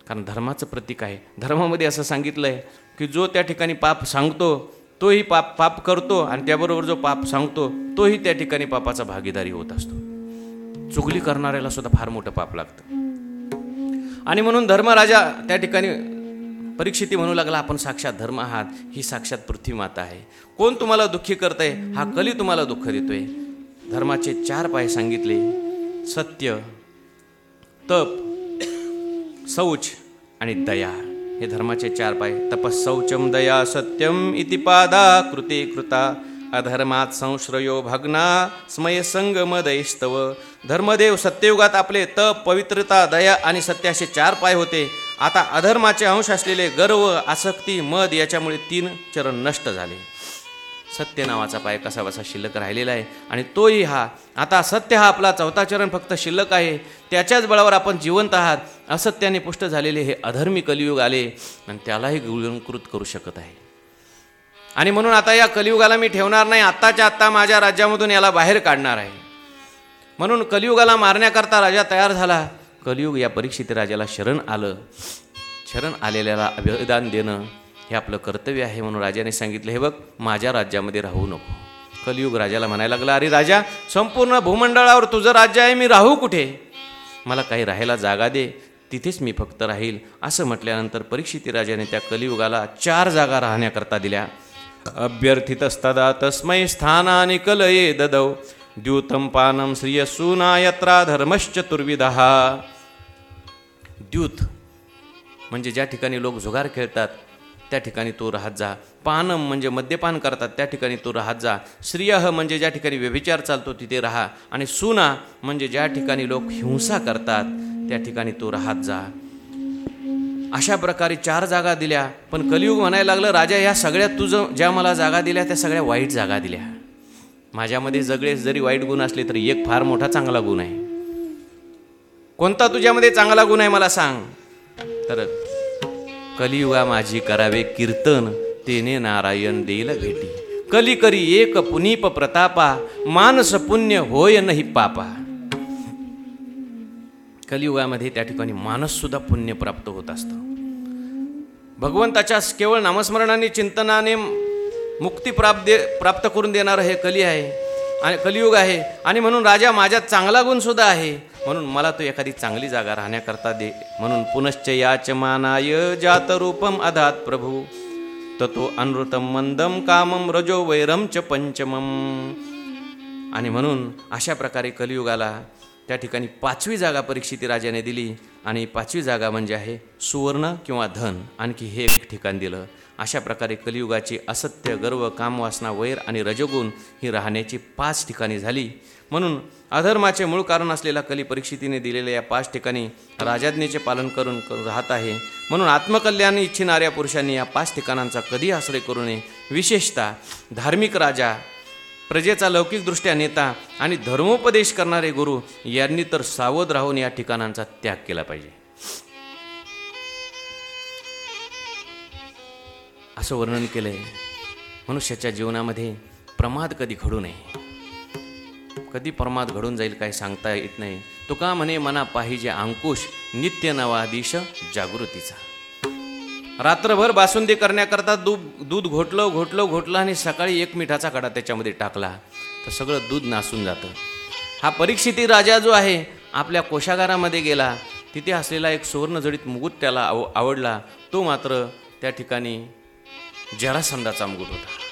[SPEAKER 1] कारण धर्माचं प्रतीक आहे. धर्मामध्ये असं सांगितलं आहे की जो त्या ठिकाणी पाप सांगतो तोही पाप पाप करतो आणि त्याबरोबर जो पाप सांगतो तोही त्या ठिकाणी पापाचा भागीदारी होत असतो. चुगली करणाऱ्याला सुद्धा फार मोठं पाप लागतं. आणि म्हणून धर्मराजा त्या ठिकाणी परीक्षिती म्हणू लागला आपण साक्षात धर्म आहात ही साक्षात पृथ्वी माता आहे. कोण तुम्हाला दुःखी करतंय? हा कली तुम्हाला दुःख देतोय. धर्माचे चार पाय सांगितले. सत्य तप शौच आणि दया हे धर्माचे चार पाय. तपःशौचम दया सत्यम इति पादा कृती कृता अधर्मात संश्रयो भग्ना स्मयसंगमदयस्तव धर्मदेव सत्ययुगात आपले तप पवित्रता दया आणि सत्य असे चार पाय होते. आता अधर्माचे अंश असलेले गर्व आसक्ती मद याच्यामुळे तीन चरण नष्ट झाले. सत्य नावाचा पाय कसा बसा शिल्लक राहिलेला आहे. आणि तोही हा आता सत्य हा आपला चौथा चरण फक्त शिल्लक आहे. त्याच्याच बळावर आपण जिवंत आहात. असत्याने पुष्ट झालेले हे अधर्मी कलियुग आले. आणि त्यालाही गुणकृत करू शकत आहे. आणि म्हणून आता या कलियुगाला मी ठेवणार नाही. आत्ताच्या आत्ता माझ्या राज्यामधून याला बाहेर काढणार आहे. म्हणून कलियुगाला मारण्याकरता राजा तयार झाला. कलियुग या परीक्षित राजाला शरण आलं. शरण आलेल्याला अभिदान देणं. हे आपलं कर्तव्य आहे म्हणून राजाने सांगितलं हे बघ माझ्या राज्यामध्ये राहू नको. कलियुग राजाला म्हणायला लागला अरे राजा संपूर्ण भूमंडळावर तुझं राज्य आहे मी राहू कुठे? मला काही राहायला जागा दे तिथेच मी फक्त राहील. असं म्हटल्यानंतर परीक्षिती राजाने त्या कलियुगाला चार जागा राहण्याकरता दिल्या. अभ्यर्थितस्तदा तस्मै स्थानाने कलये ददौ द्यूतं पानम श्रियसूना यत्रा धर्मश्चतुर्विधः द्यूत म्हणजे ज्या ठिकाणी लोक जुगार खेळतात त्या ठिकाणी तू राहत जा. पानम म्हणजे मद्यपान करतात त्या ठिकाणी तू राहत जा. श्रियह म्हणजे ज्या ठिकाणी व्यभिचार चालतो तिथे राहा. आणि सुना म्हणजे ज्या ठिकाणी लोक हिंसा करतात त्या ठिकाणी तू राहत जा. अशा प्रकारे चार जागा दिल्या. पण कलियुग म्हणायला लागलं राजा या सगळ्या तुझं ज्या मला जागा दिल्या त्या सगळ्या वाईट जागा दिल्या. माझ्यामध्ये सगळे जरी वाईट गुण असले तरी एक फार मोठा चांगला गुण आहे. कोणता तुझ्यामध्ये चांगला गुण आहे मला सांग. तर कलियुगा माझी करावे कीर्तन तेने नारायण देईल भेटी. कली करी एक पुनीप प्रतापा मानस पुण्य होय नाही पापा. कलियुगामध्ये त्या ठिकाणी मानस सुद्धा पुण्य प्राप्त होत असतं. भगवंताच्या केवळ नामस्मरणाने चिंतनाने मुक्ती प्राप्त दे प्राप्त करून देणारं हे कली आहे. आणि कलियुग आहे. आणि म्हणून राजा माझ्यात चांगला गुणसुद्धा आहे. म्हणून मला तो एखादी चांगली जागा राहण्याकरता दे. म्हणून पुनश्च याचमानाय जात रूपम अधात प्रभू. ततो अनृतम मंदम कामम रजो वैरम च पंचमम. आणि म्हणून अशा प्रकारे कलियुगाला त्या ठिकाणी पाचवी जागा परीक्षिती राजाने दिली. आणि पाचवी जागा म्हणजे आहे सुवर्ण किंवा धन. आणखी हे एक ठिकाण दिलं. अशा प्रकारे कलियुगाची असत्य गर्व कामवासना वैर आणि रजगुण ही राहण्याची पाच ठिकाणी झाली. म्हणून अधर्माचे मूळ कारण असलेला कली परीक्षितीने दिलेल्या या पाच ठिकाणी राजाज्ञेचे पालन करून करून राहत आहे. म्हणून आत्मकल्याण इच्छिणाऱ्या पुरुषांनी या पाच ठिकाणांचा कधी आश्रय करू नये. विशेषतः धार्मिक राजा प्रजेचा लौकिकदृष्ट्या नेता आणि धर्मोपदेश करणारे गुरु यांनी तर सावध राहून या ठिकाणांचा त्याग केला पाहिजे. असं वर्णन केलंय. मनुष्याच्या जीवनामध्ये प्रमाद कधी घडू नये. कधी परमात घडून जाईल काही सांगता येत नाही. तुका म्हणे मना पाहिजे अंकुश नित्य नवादिश जागृतीचा. रात्रभर बासुंदी करण्याकरता दूध दूध घोटलं घोटलं घोटलं आणि सकाळी एक मिठाचा कडा त्याच्यामध्ये टाकला. तर सगळं दूध नासून जातं. हा परीक्षिती राजा जो आहे आपल्या कोशागारामध्ये गेला. तिथे असलेला एक सुवर्णजडीत मुकुट त्याला आव आवडला. तो मात्र त्या ठिकाणी जरासंधाचा मुकुट होता.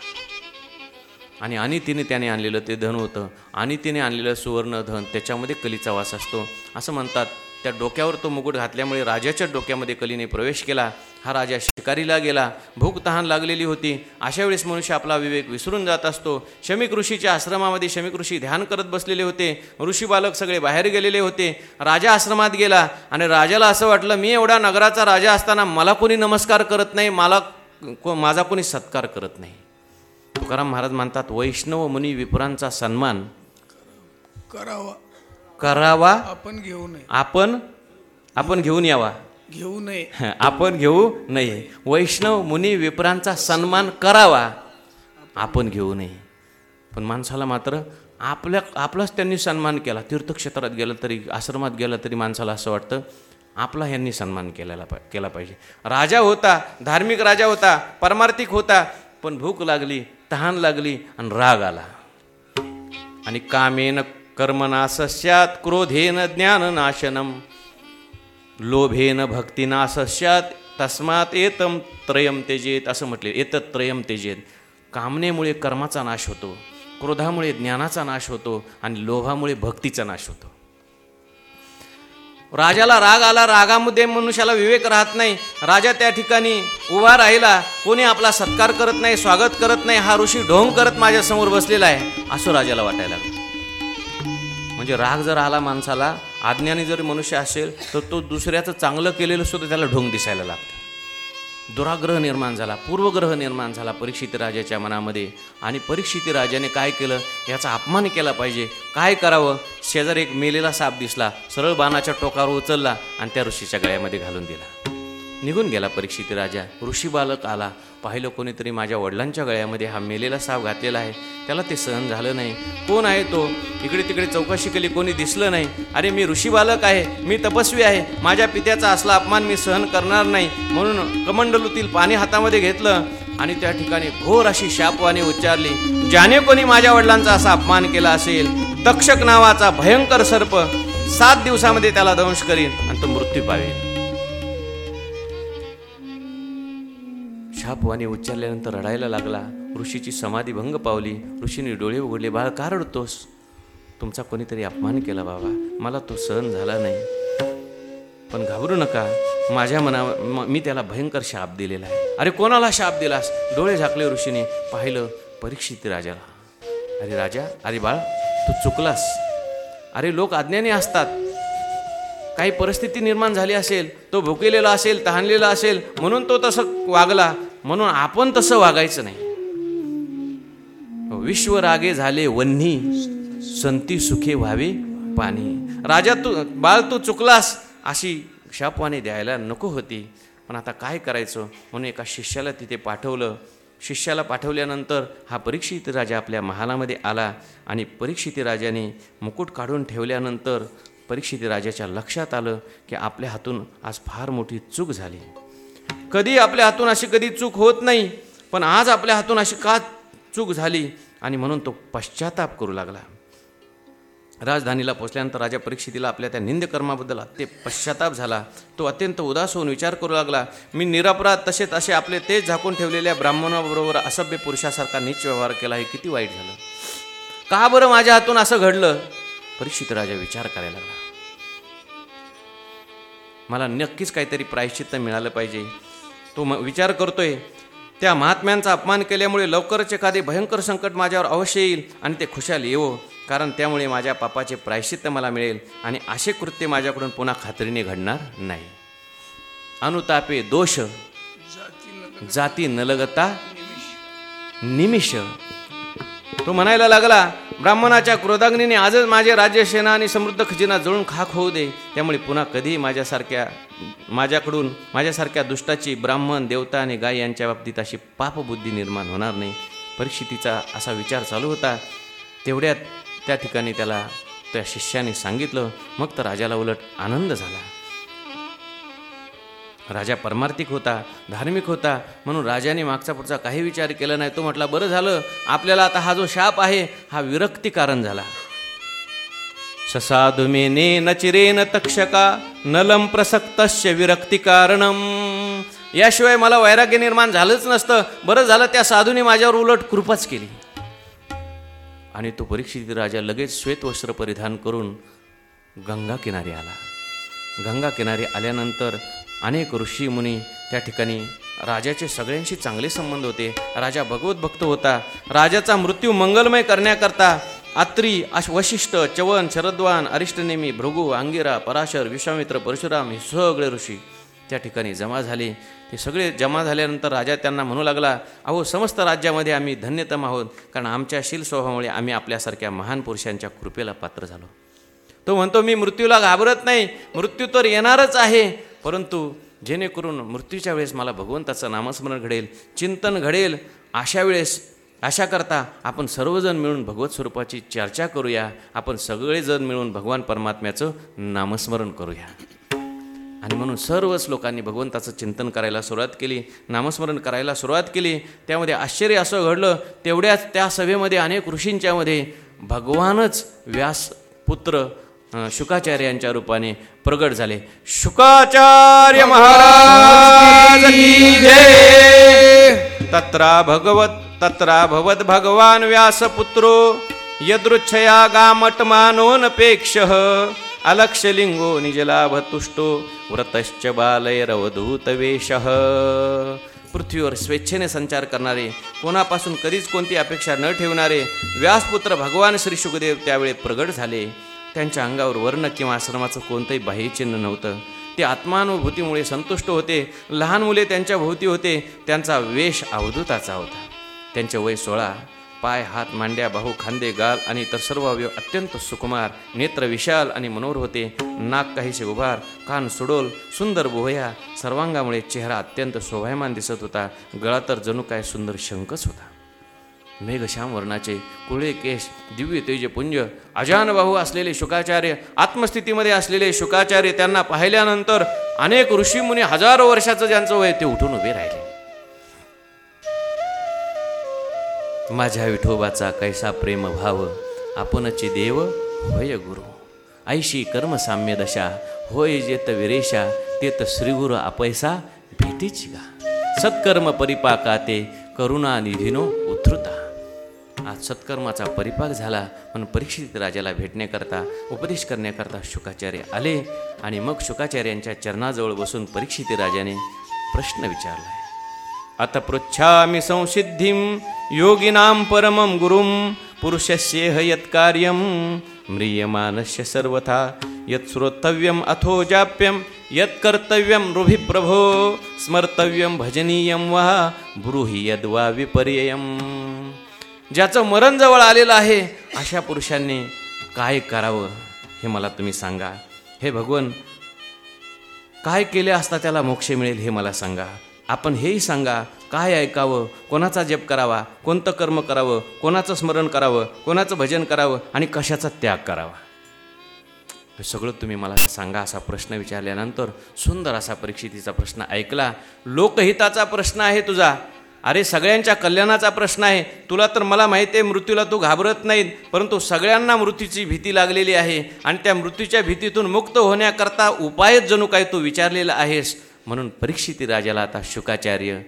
[SPEAKER 1] आणि अनितीने त्याने आणलेलं ते धन होतं. आणि तिने आणलेलं सुवर्ण धन त्याच्यामध्ये कलीचा वास असतो. असं म्हणतात त्या डोक्यावर तो मुकुट घातल्यामुळे राजाच्या डोक्यामध्ये कलीने प्रवेश केला. हा राजा शिकारीला गेला. भूक तहान लागलेली होती. अशा वेळेस मनुष्य आपला विवेक विसरून जात असतो. शमिक ऋषीच्या आश्रमामध्ये शमिक ऋषी ध्यान करत बसलेले होते. ऋषी बालक सगळे बाहेर गेलेले होते. राजा आश्रमात गेला आणि राजाला असं वाटलं मी एवढा नगराचा राजा असताना मला कोणी नमस्कार करत नाही मला को- माझा कोणी सत्कार करत नाही. तुकाराम महाराज म्हणतात वैष्णव मुनी विपुरांचा सन्मान
[SPEAKER 3] करावा.
[SPEAKER 1] करावा.
[SPEAKER 3] आपण घेऊ नये.
[SPEAKER 1] आपण आपण घेऊन यावा.
[SPEAKER 3] घेऊ नये.
[SPEAKER 1] आपण घेऊ नये. वैष्णव मुनी विप्रांचा सन्मान करावा. आपण घेऊ नये. पण माणसाला मात्र आपल्या आपलाच त्यांनी सन्मान केला. तीर्थक्षेत्रात गेलं तरी आश्रमात गेलं तरी माणसाला असं वाटतं आपला ह्यांनी सन्मान केलेला पा केला पाहिजे. राजा होता धार्मिक राजा होता परमार्थिक होता पण भूक लागली तहान लागली आणि राग आला. आणि कामेन कर्मनाशस्यात क्रोधेन ज्ञाननाशनम लोभेन भक्तिनाशस्यात तस्मात एतम त्रयम तेजेत असं म्हटले. एतत त्रयम तेजेत कामनेमुळे कर्माचा नाश होतो क्रोधामुळे ज्ञानाचा नाश होतो आणि लोभामुळे भक्तीचा नाश होतो. राजाला राग आला रागामध्ये मनुष्याला विवेक राहत नाही. राजा त्या ठिकाणी उभा राहिला. कोणी आपला सत्कार करत नाही स्वागत करत नाही हा ऋषी ढोंग करत माझ्यासमोर बसलेला आहे असं राजाला वाटायला लागलं. म्हणजे राग जर आला माणसाला आज्ञाने जर मनुष्य असेल तर तो दुसऱ्याचं चांगलं केलेलं सुद्धा त्याला ढोंग दिसायला लागतं. दुराग्रह निर्माण झाला पूर्वग्रह निर्माण झाला परीक्षित राजाच्या मनामध्ये. आणि परीक्षित राजाने काय केलं? याचा अपमान केला पाहिजे. काय करावं? शेजारी एक मेलेला साप दिसला सरळ बाणाच्या टोकावर उचलला आणि त्या ऋषीच्या गळ्यामध्ये घालून दिला. निघून गेला परीक्षित राजा. ऋषी बालक आला. पाहिलं कोणीतरी माझ्या वडिलांच्या गळ्यामध्ये हा मेलेला साप घातलेला आहे. त्याला ते सहन झालं नाही. कोण आहे तो? इकडे तिकडे चौकशी केली कोणी दिसलं नाही. अरे मी ऋषी बालक आहे. मी तपस्वी आहे. माझ्या पित्याचा असला अपमान मी सहन करणार नाही. म्हणून कमंडलूतील पाणी हातामध्ये घेतलं आणि त्या ठिकाणी घोर अशी शापवाणी उच्चारली. ज्याने कोणी माझ्या वडिलांचा असा अपमान केला असेल तक्षक नावाचा भयंकर सर्प सात दिवसामध्ये त्याला दंश करीन आणि तो मृत्यू पावेल. शापवाणी उच्चारल्यानंतर रडायला लागला. ऋषीची समाधी भंग पावली. ऋषीने डोळे उघडले. बाळ का रडतोस? तुमचा कोणीतरी अपमान केला बाबा. मला तो सहन झाला नाही. पण घाबरू नका. माझ्या मना मी त्याला भयंकर शाप दिलेला आहे. अरे कोणाला शाप दिलास? डोळे झाकले ऋषीने. पाहिलं परीक्षित राजाला. अरे राजा अरे बाळ तू चुकलास. अरे लोक अज्ञानी असतात. काही परिस्थिती निर्माण झाली असेल तो भुकेलेला असेल तहानलेला असेल म्हणून तो तसं वागला. म्हणून आपण तसं वागायचं नाही. हो, विश्वरागे झाले वन्ही संती सुखे व्हावे पाणी. राजा तू बाळ तू चुकलास अशी शापवाणी द्यायला नको होती. पण आता काय करायचं? म्हणून एका शिष्याला तिथे पाठवलं. शिष्याला पाठवल्यानंतर हा परीक्षित राजा आपल्या महालामध्ये आला आणि परीक्षित राजाने मुकुट काढून ठेवल्यानंतर परीक्षित राजाच्या लक्षात आलं की आपल्या हातून आज फार मोठी चूक झाली. कधी आपल्या हातून अशी कधी चूक होत नाही पण आज आपल्या हातून अशी का चूक झाली? आणि म्हणून तो पश्चाताप करू लागला. राजधानीला पोचल्यानंतर राजा परीक्षितीला आपल्या त्या निंदकर्माबद्दल ते पश्चाताप झाला. तो अत्यंत उदास होऊन विचार करू लागला मी निरापराध तसेच असे आपले तेज झाकून ठेवलेल्या ब्राह्मणाबरोबर असभ्य पुरुषासारखा नीच व्यवहार केला हे किती वाईट झालं. का बरं माझ्या हातून असं घडलं? परीक्षित राजा विचार करायला लागला. मला नक्कीच काहीतरी प्रायश्चित्त मिळालं पाहिजे. तो म विचार करतोय त्या महात्म्यांचा अपमान केल्यामुळे लवकरच एखादे भयंकर संकट माझ्यावर अवश्य येईल आणि ते खुशाल येवो कारण त्यामुळे माझ्या पापाचे प्रायश्चित्त मला मिळेल आणि असे कृत्य माझ्याकडून पुन्हा खात्रीने घडणार नाही. अनुतापे दोष जाती नलगता निमिष. तो म्हणायला लागला ब्राह्मणाच्या क्रोधाग्नीने आजच माझे राज्य सेना आणि समृद्ध खजिना जळून खाक होऊ दे. त्यामुळे पुन्हा कधीही माझ्यासारख्या माझ्याकडून माझ्यासारख्या दुष्टाची ब्राह्मण देवता आणि गाय यांच्या बाबतीत अशी पापबुद्धी निर्माण होणार नाही. परीक्षितीचा असा विचार चालू होता. तेवढ्यात त्या ठिकाणी त्याला त्या शिष्याने सांगितलं. मग तर राजाला उलट आनंद झाला. राजा परमार्थिक होता धार्मिक होता म्हणून राजाने मागचा पुढचा काही विचार केला नाही. तो म्हटला बरं झालं आपल्याला आता हा जो शाप आहे हा विरक्ती कारण झाला. ससाधुमेने न चिरेन तक्षका नलम प्रसक्तस्य विरक्तिकारणम याशिवाय मला वैराग्य निर्माण झालंच नसतं. बरं झालं त्या साधूने माझ्यावर उलट कृपाच केली. आणि तो परीक्षित राजा लगेच श्वेतवस्त्र परिधान करून गंगा किनारी आला. गंगा किनारी आल्यानंतर अनेक ऋषी मुनी त्या ठिकाणी राजाचे सगळ्यांशी चांगले संबंध होते. राजा भगवत भक्त होता. राजाचा मृत्यू मंगलमय करण्याकरता आत्री अश वशिष्ठ चवन शरद्वान अरिष्टनेमी भृगू अंगिरा पराशर विश्वामित्र परशुराम हे सगळे ऋषी त्या ठिकाणी जमा झाले. ते सगळे जमा झाल्यानंतर राजा त्यांना म्हणू लागला अहो समस्त राज्यामध्ये आम्ही धन्यतम आहोत कारण आमच्या शील स्वभावामुळे आम्ही आपल्यासारख्या महान पुरुषांच्या कृपेला पात्र झालो. तो म्हणतो मी मृत्यूला घाबरत नाही. मृत्यू तर येणारच आहे. परंतु जेणेकरून मृत्यूच्या वेळेस मला भगवंताचं नामस्मरण घडेल चिंतन घडेल अशा वेळेस अशा करता आपण सर्वजण मिळून भगवत स्वरूपाची चर्चा करूया. आपण सगळेजण मिळून भगवान परमात्म्याचं नामस्मरण करूया. आणि म्हणून सर्वच लोकांनी भगवंताचं चिंतन करायला सुरुवात केली नामस्मरण करायला सुरुवात केली. त्यामध्ये आश्चर्य असं घडलं तेवढ्याच त्या सभेमध्ये अनेक ऋषींच्यामध्ये भगवानच व्यास शुकाचार्यांच्या रूपाने प्रगट झाले. शुकाचार्य महाराज तत्रा भगवत तत्रा भवत भगवान व्यासपुत्रो यदृच्छया गामटमानोनपेक्ष अलक्षलिंगो निजलाभतुष्टो व्रतश्च बालैरवधूतवेश पृथ्वीवर स्वेच्छेने संचार करणारे कोणापासून कधीच कोणती अपेक्षा न ठेवणारे व्यासपुत्र भगवान श्री शुकदेव त्यावेळी प्रगट झाले. त्यांच्या अंगावर वर्ण किंवा आश्रमाचं कोणतंही बाह्यचिन्ह नव्हतं. ते आत्मानुभूतीमुळे संतुष्ट होते. लहान मुले त्यांच्या भोवती होते. त्यांचा वेश अवधूताचा होता. त्यांचे वय सोळा. पाय हात मांड्या बाहू खांदे गाल आणि इतर सर्व अवयव अत्यंत सुकुमार नेत्र विशाल आणि मनोहर होते. नाक काहीसे उभार कान सुडोल सुंदर बोहया. सर्वांगामुळे चेहरा अत्यंत शोभायमान दिसत होता. गळा तर जणू काय सुंदर शंकच होता. मेघश्याम वर्णाचे कुळे केश दिव्य तेजपुंज अजानबाहू असलेले शुकाचार्य आत्मस्थितीमध्ये असलेले शुकाचार्य त्यांना पाहिल्यानंतर अनेक ऋषीमुनी हजारो वर्षाचं ज्यांचं वय ते उठून उभे राहिले. माझ्या विठोबाचा कैसा प्रेम भाव आपणचे देव होय गुरु. ऐशी कर्म साम्य दशा होय जेत विरेशा तेत श्रीगुरु अपैसा भेटीची गा सत्कर्म परिपाका ते करुणा निधीनो उद्धृता. आज सत्कर्माचा परिपाक झाला म्हणून परीक्षित राजाला भेटण्याकरता उपदेश करण्याकरता शुकाचार्य आले आणि मग शुकाचार्यांच्या चरणाजवळ बसून परीक्षित राजाने प्रश्न विचारला. आता पृच्छामी संसिद्धिं योगिनां परमं गुरुं पुरुषस्येह यत्कार्यं म्रियमानस्य सर्वथा यत् श्रोतव्यम् अथो जाप्यं यत्कर्तव्यं रुभि प्रभो स्मर्तव्यं भजनीयं वा ब्रूहि यद्वा विपर्ययम्. ज्याचं मरण जवळ आलेलं आहे अशा पुरुषांनी काय करावं हे मला तुम्ही सांगा. हे भगवन काय केले असता त्याला मोक्ष मिळेल हे मला सांगा. आपण हेही सांगा काय ऐकावं कोणाचा जप करावा कोणतं कर्म करावं कोणाचं स्मरण करावं कोणाचं भजन करावं आणि कशाचा त्याग करावा. हे सगळं तुम्ही मला सांगा असा प्रश्न विचारल्यानंतर सुंदर असा परीक्षितीचा प्रश्न ऐकला. लोकहिताचा प्रश्न आहे तुझा. अरे सगळ्यांच्या कल्याणाचा प्रश्न आहे. तुला तर मला माहिती आहे मृत्यूला तू घाबरत नाहीत. परंतु सगळ्यांना मृत्यूची भीती लागलेली आहे आणि त्या मृत्यूच्या भीतीतून मुक्त होण्याकरता उपायच जणू काय तू विचारलेला आहेस. म्हणून परीक्षिती राजाला आता शुकाचार्य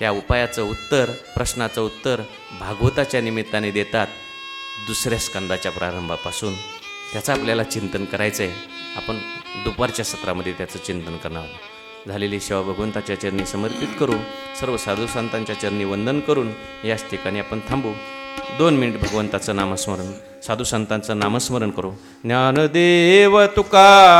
[SPEAKER 1] त्या उपायाचं उत्तर प्रश्नाचं उत्तर भागवताच्या निमित्ताने देतात. दुसऱ्या स्कंदाच्या प्रारंभापासून. त्याचं आपल्याला चिंतन करायचं आहे आपण दुपारच्या सत्रामध्ये त्याचं चिंतन करणार आहोत. झालेली सेवा भगवंताच्या चरणी समर्पित करू. सर्व साधू संतांच्या चरणी वंदन करून याच ठिकाणी आपण थांबू. दोन मिनिट भगवंताचं नामस्मरण साधू संतांचं नामस्मरण करू. ज्ञानदेव तुका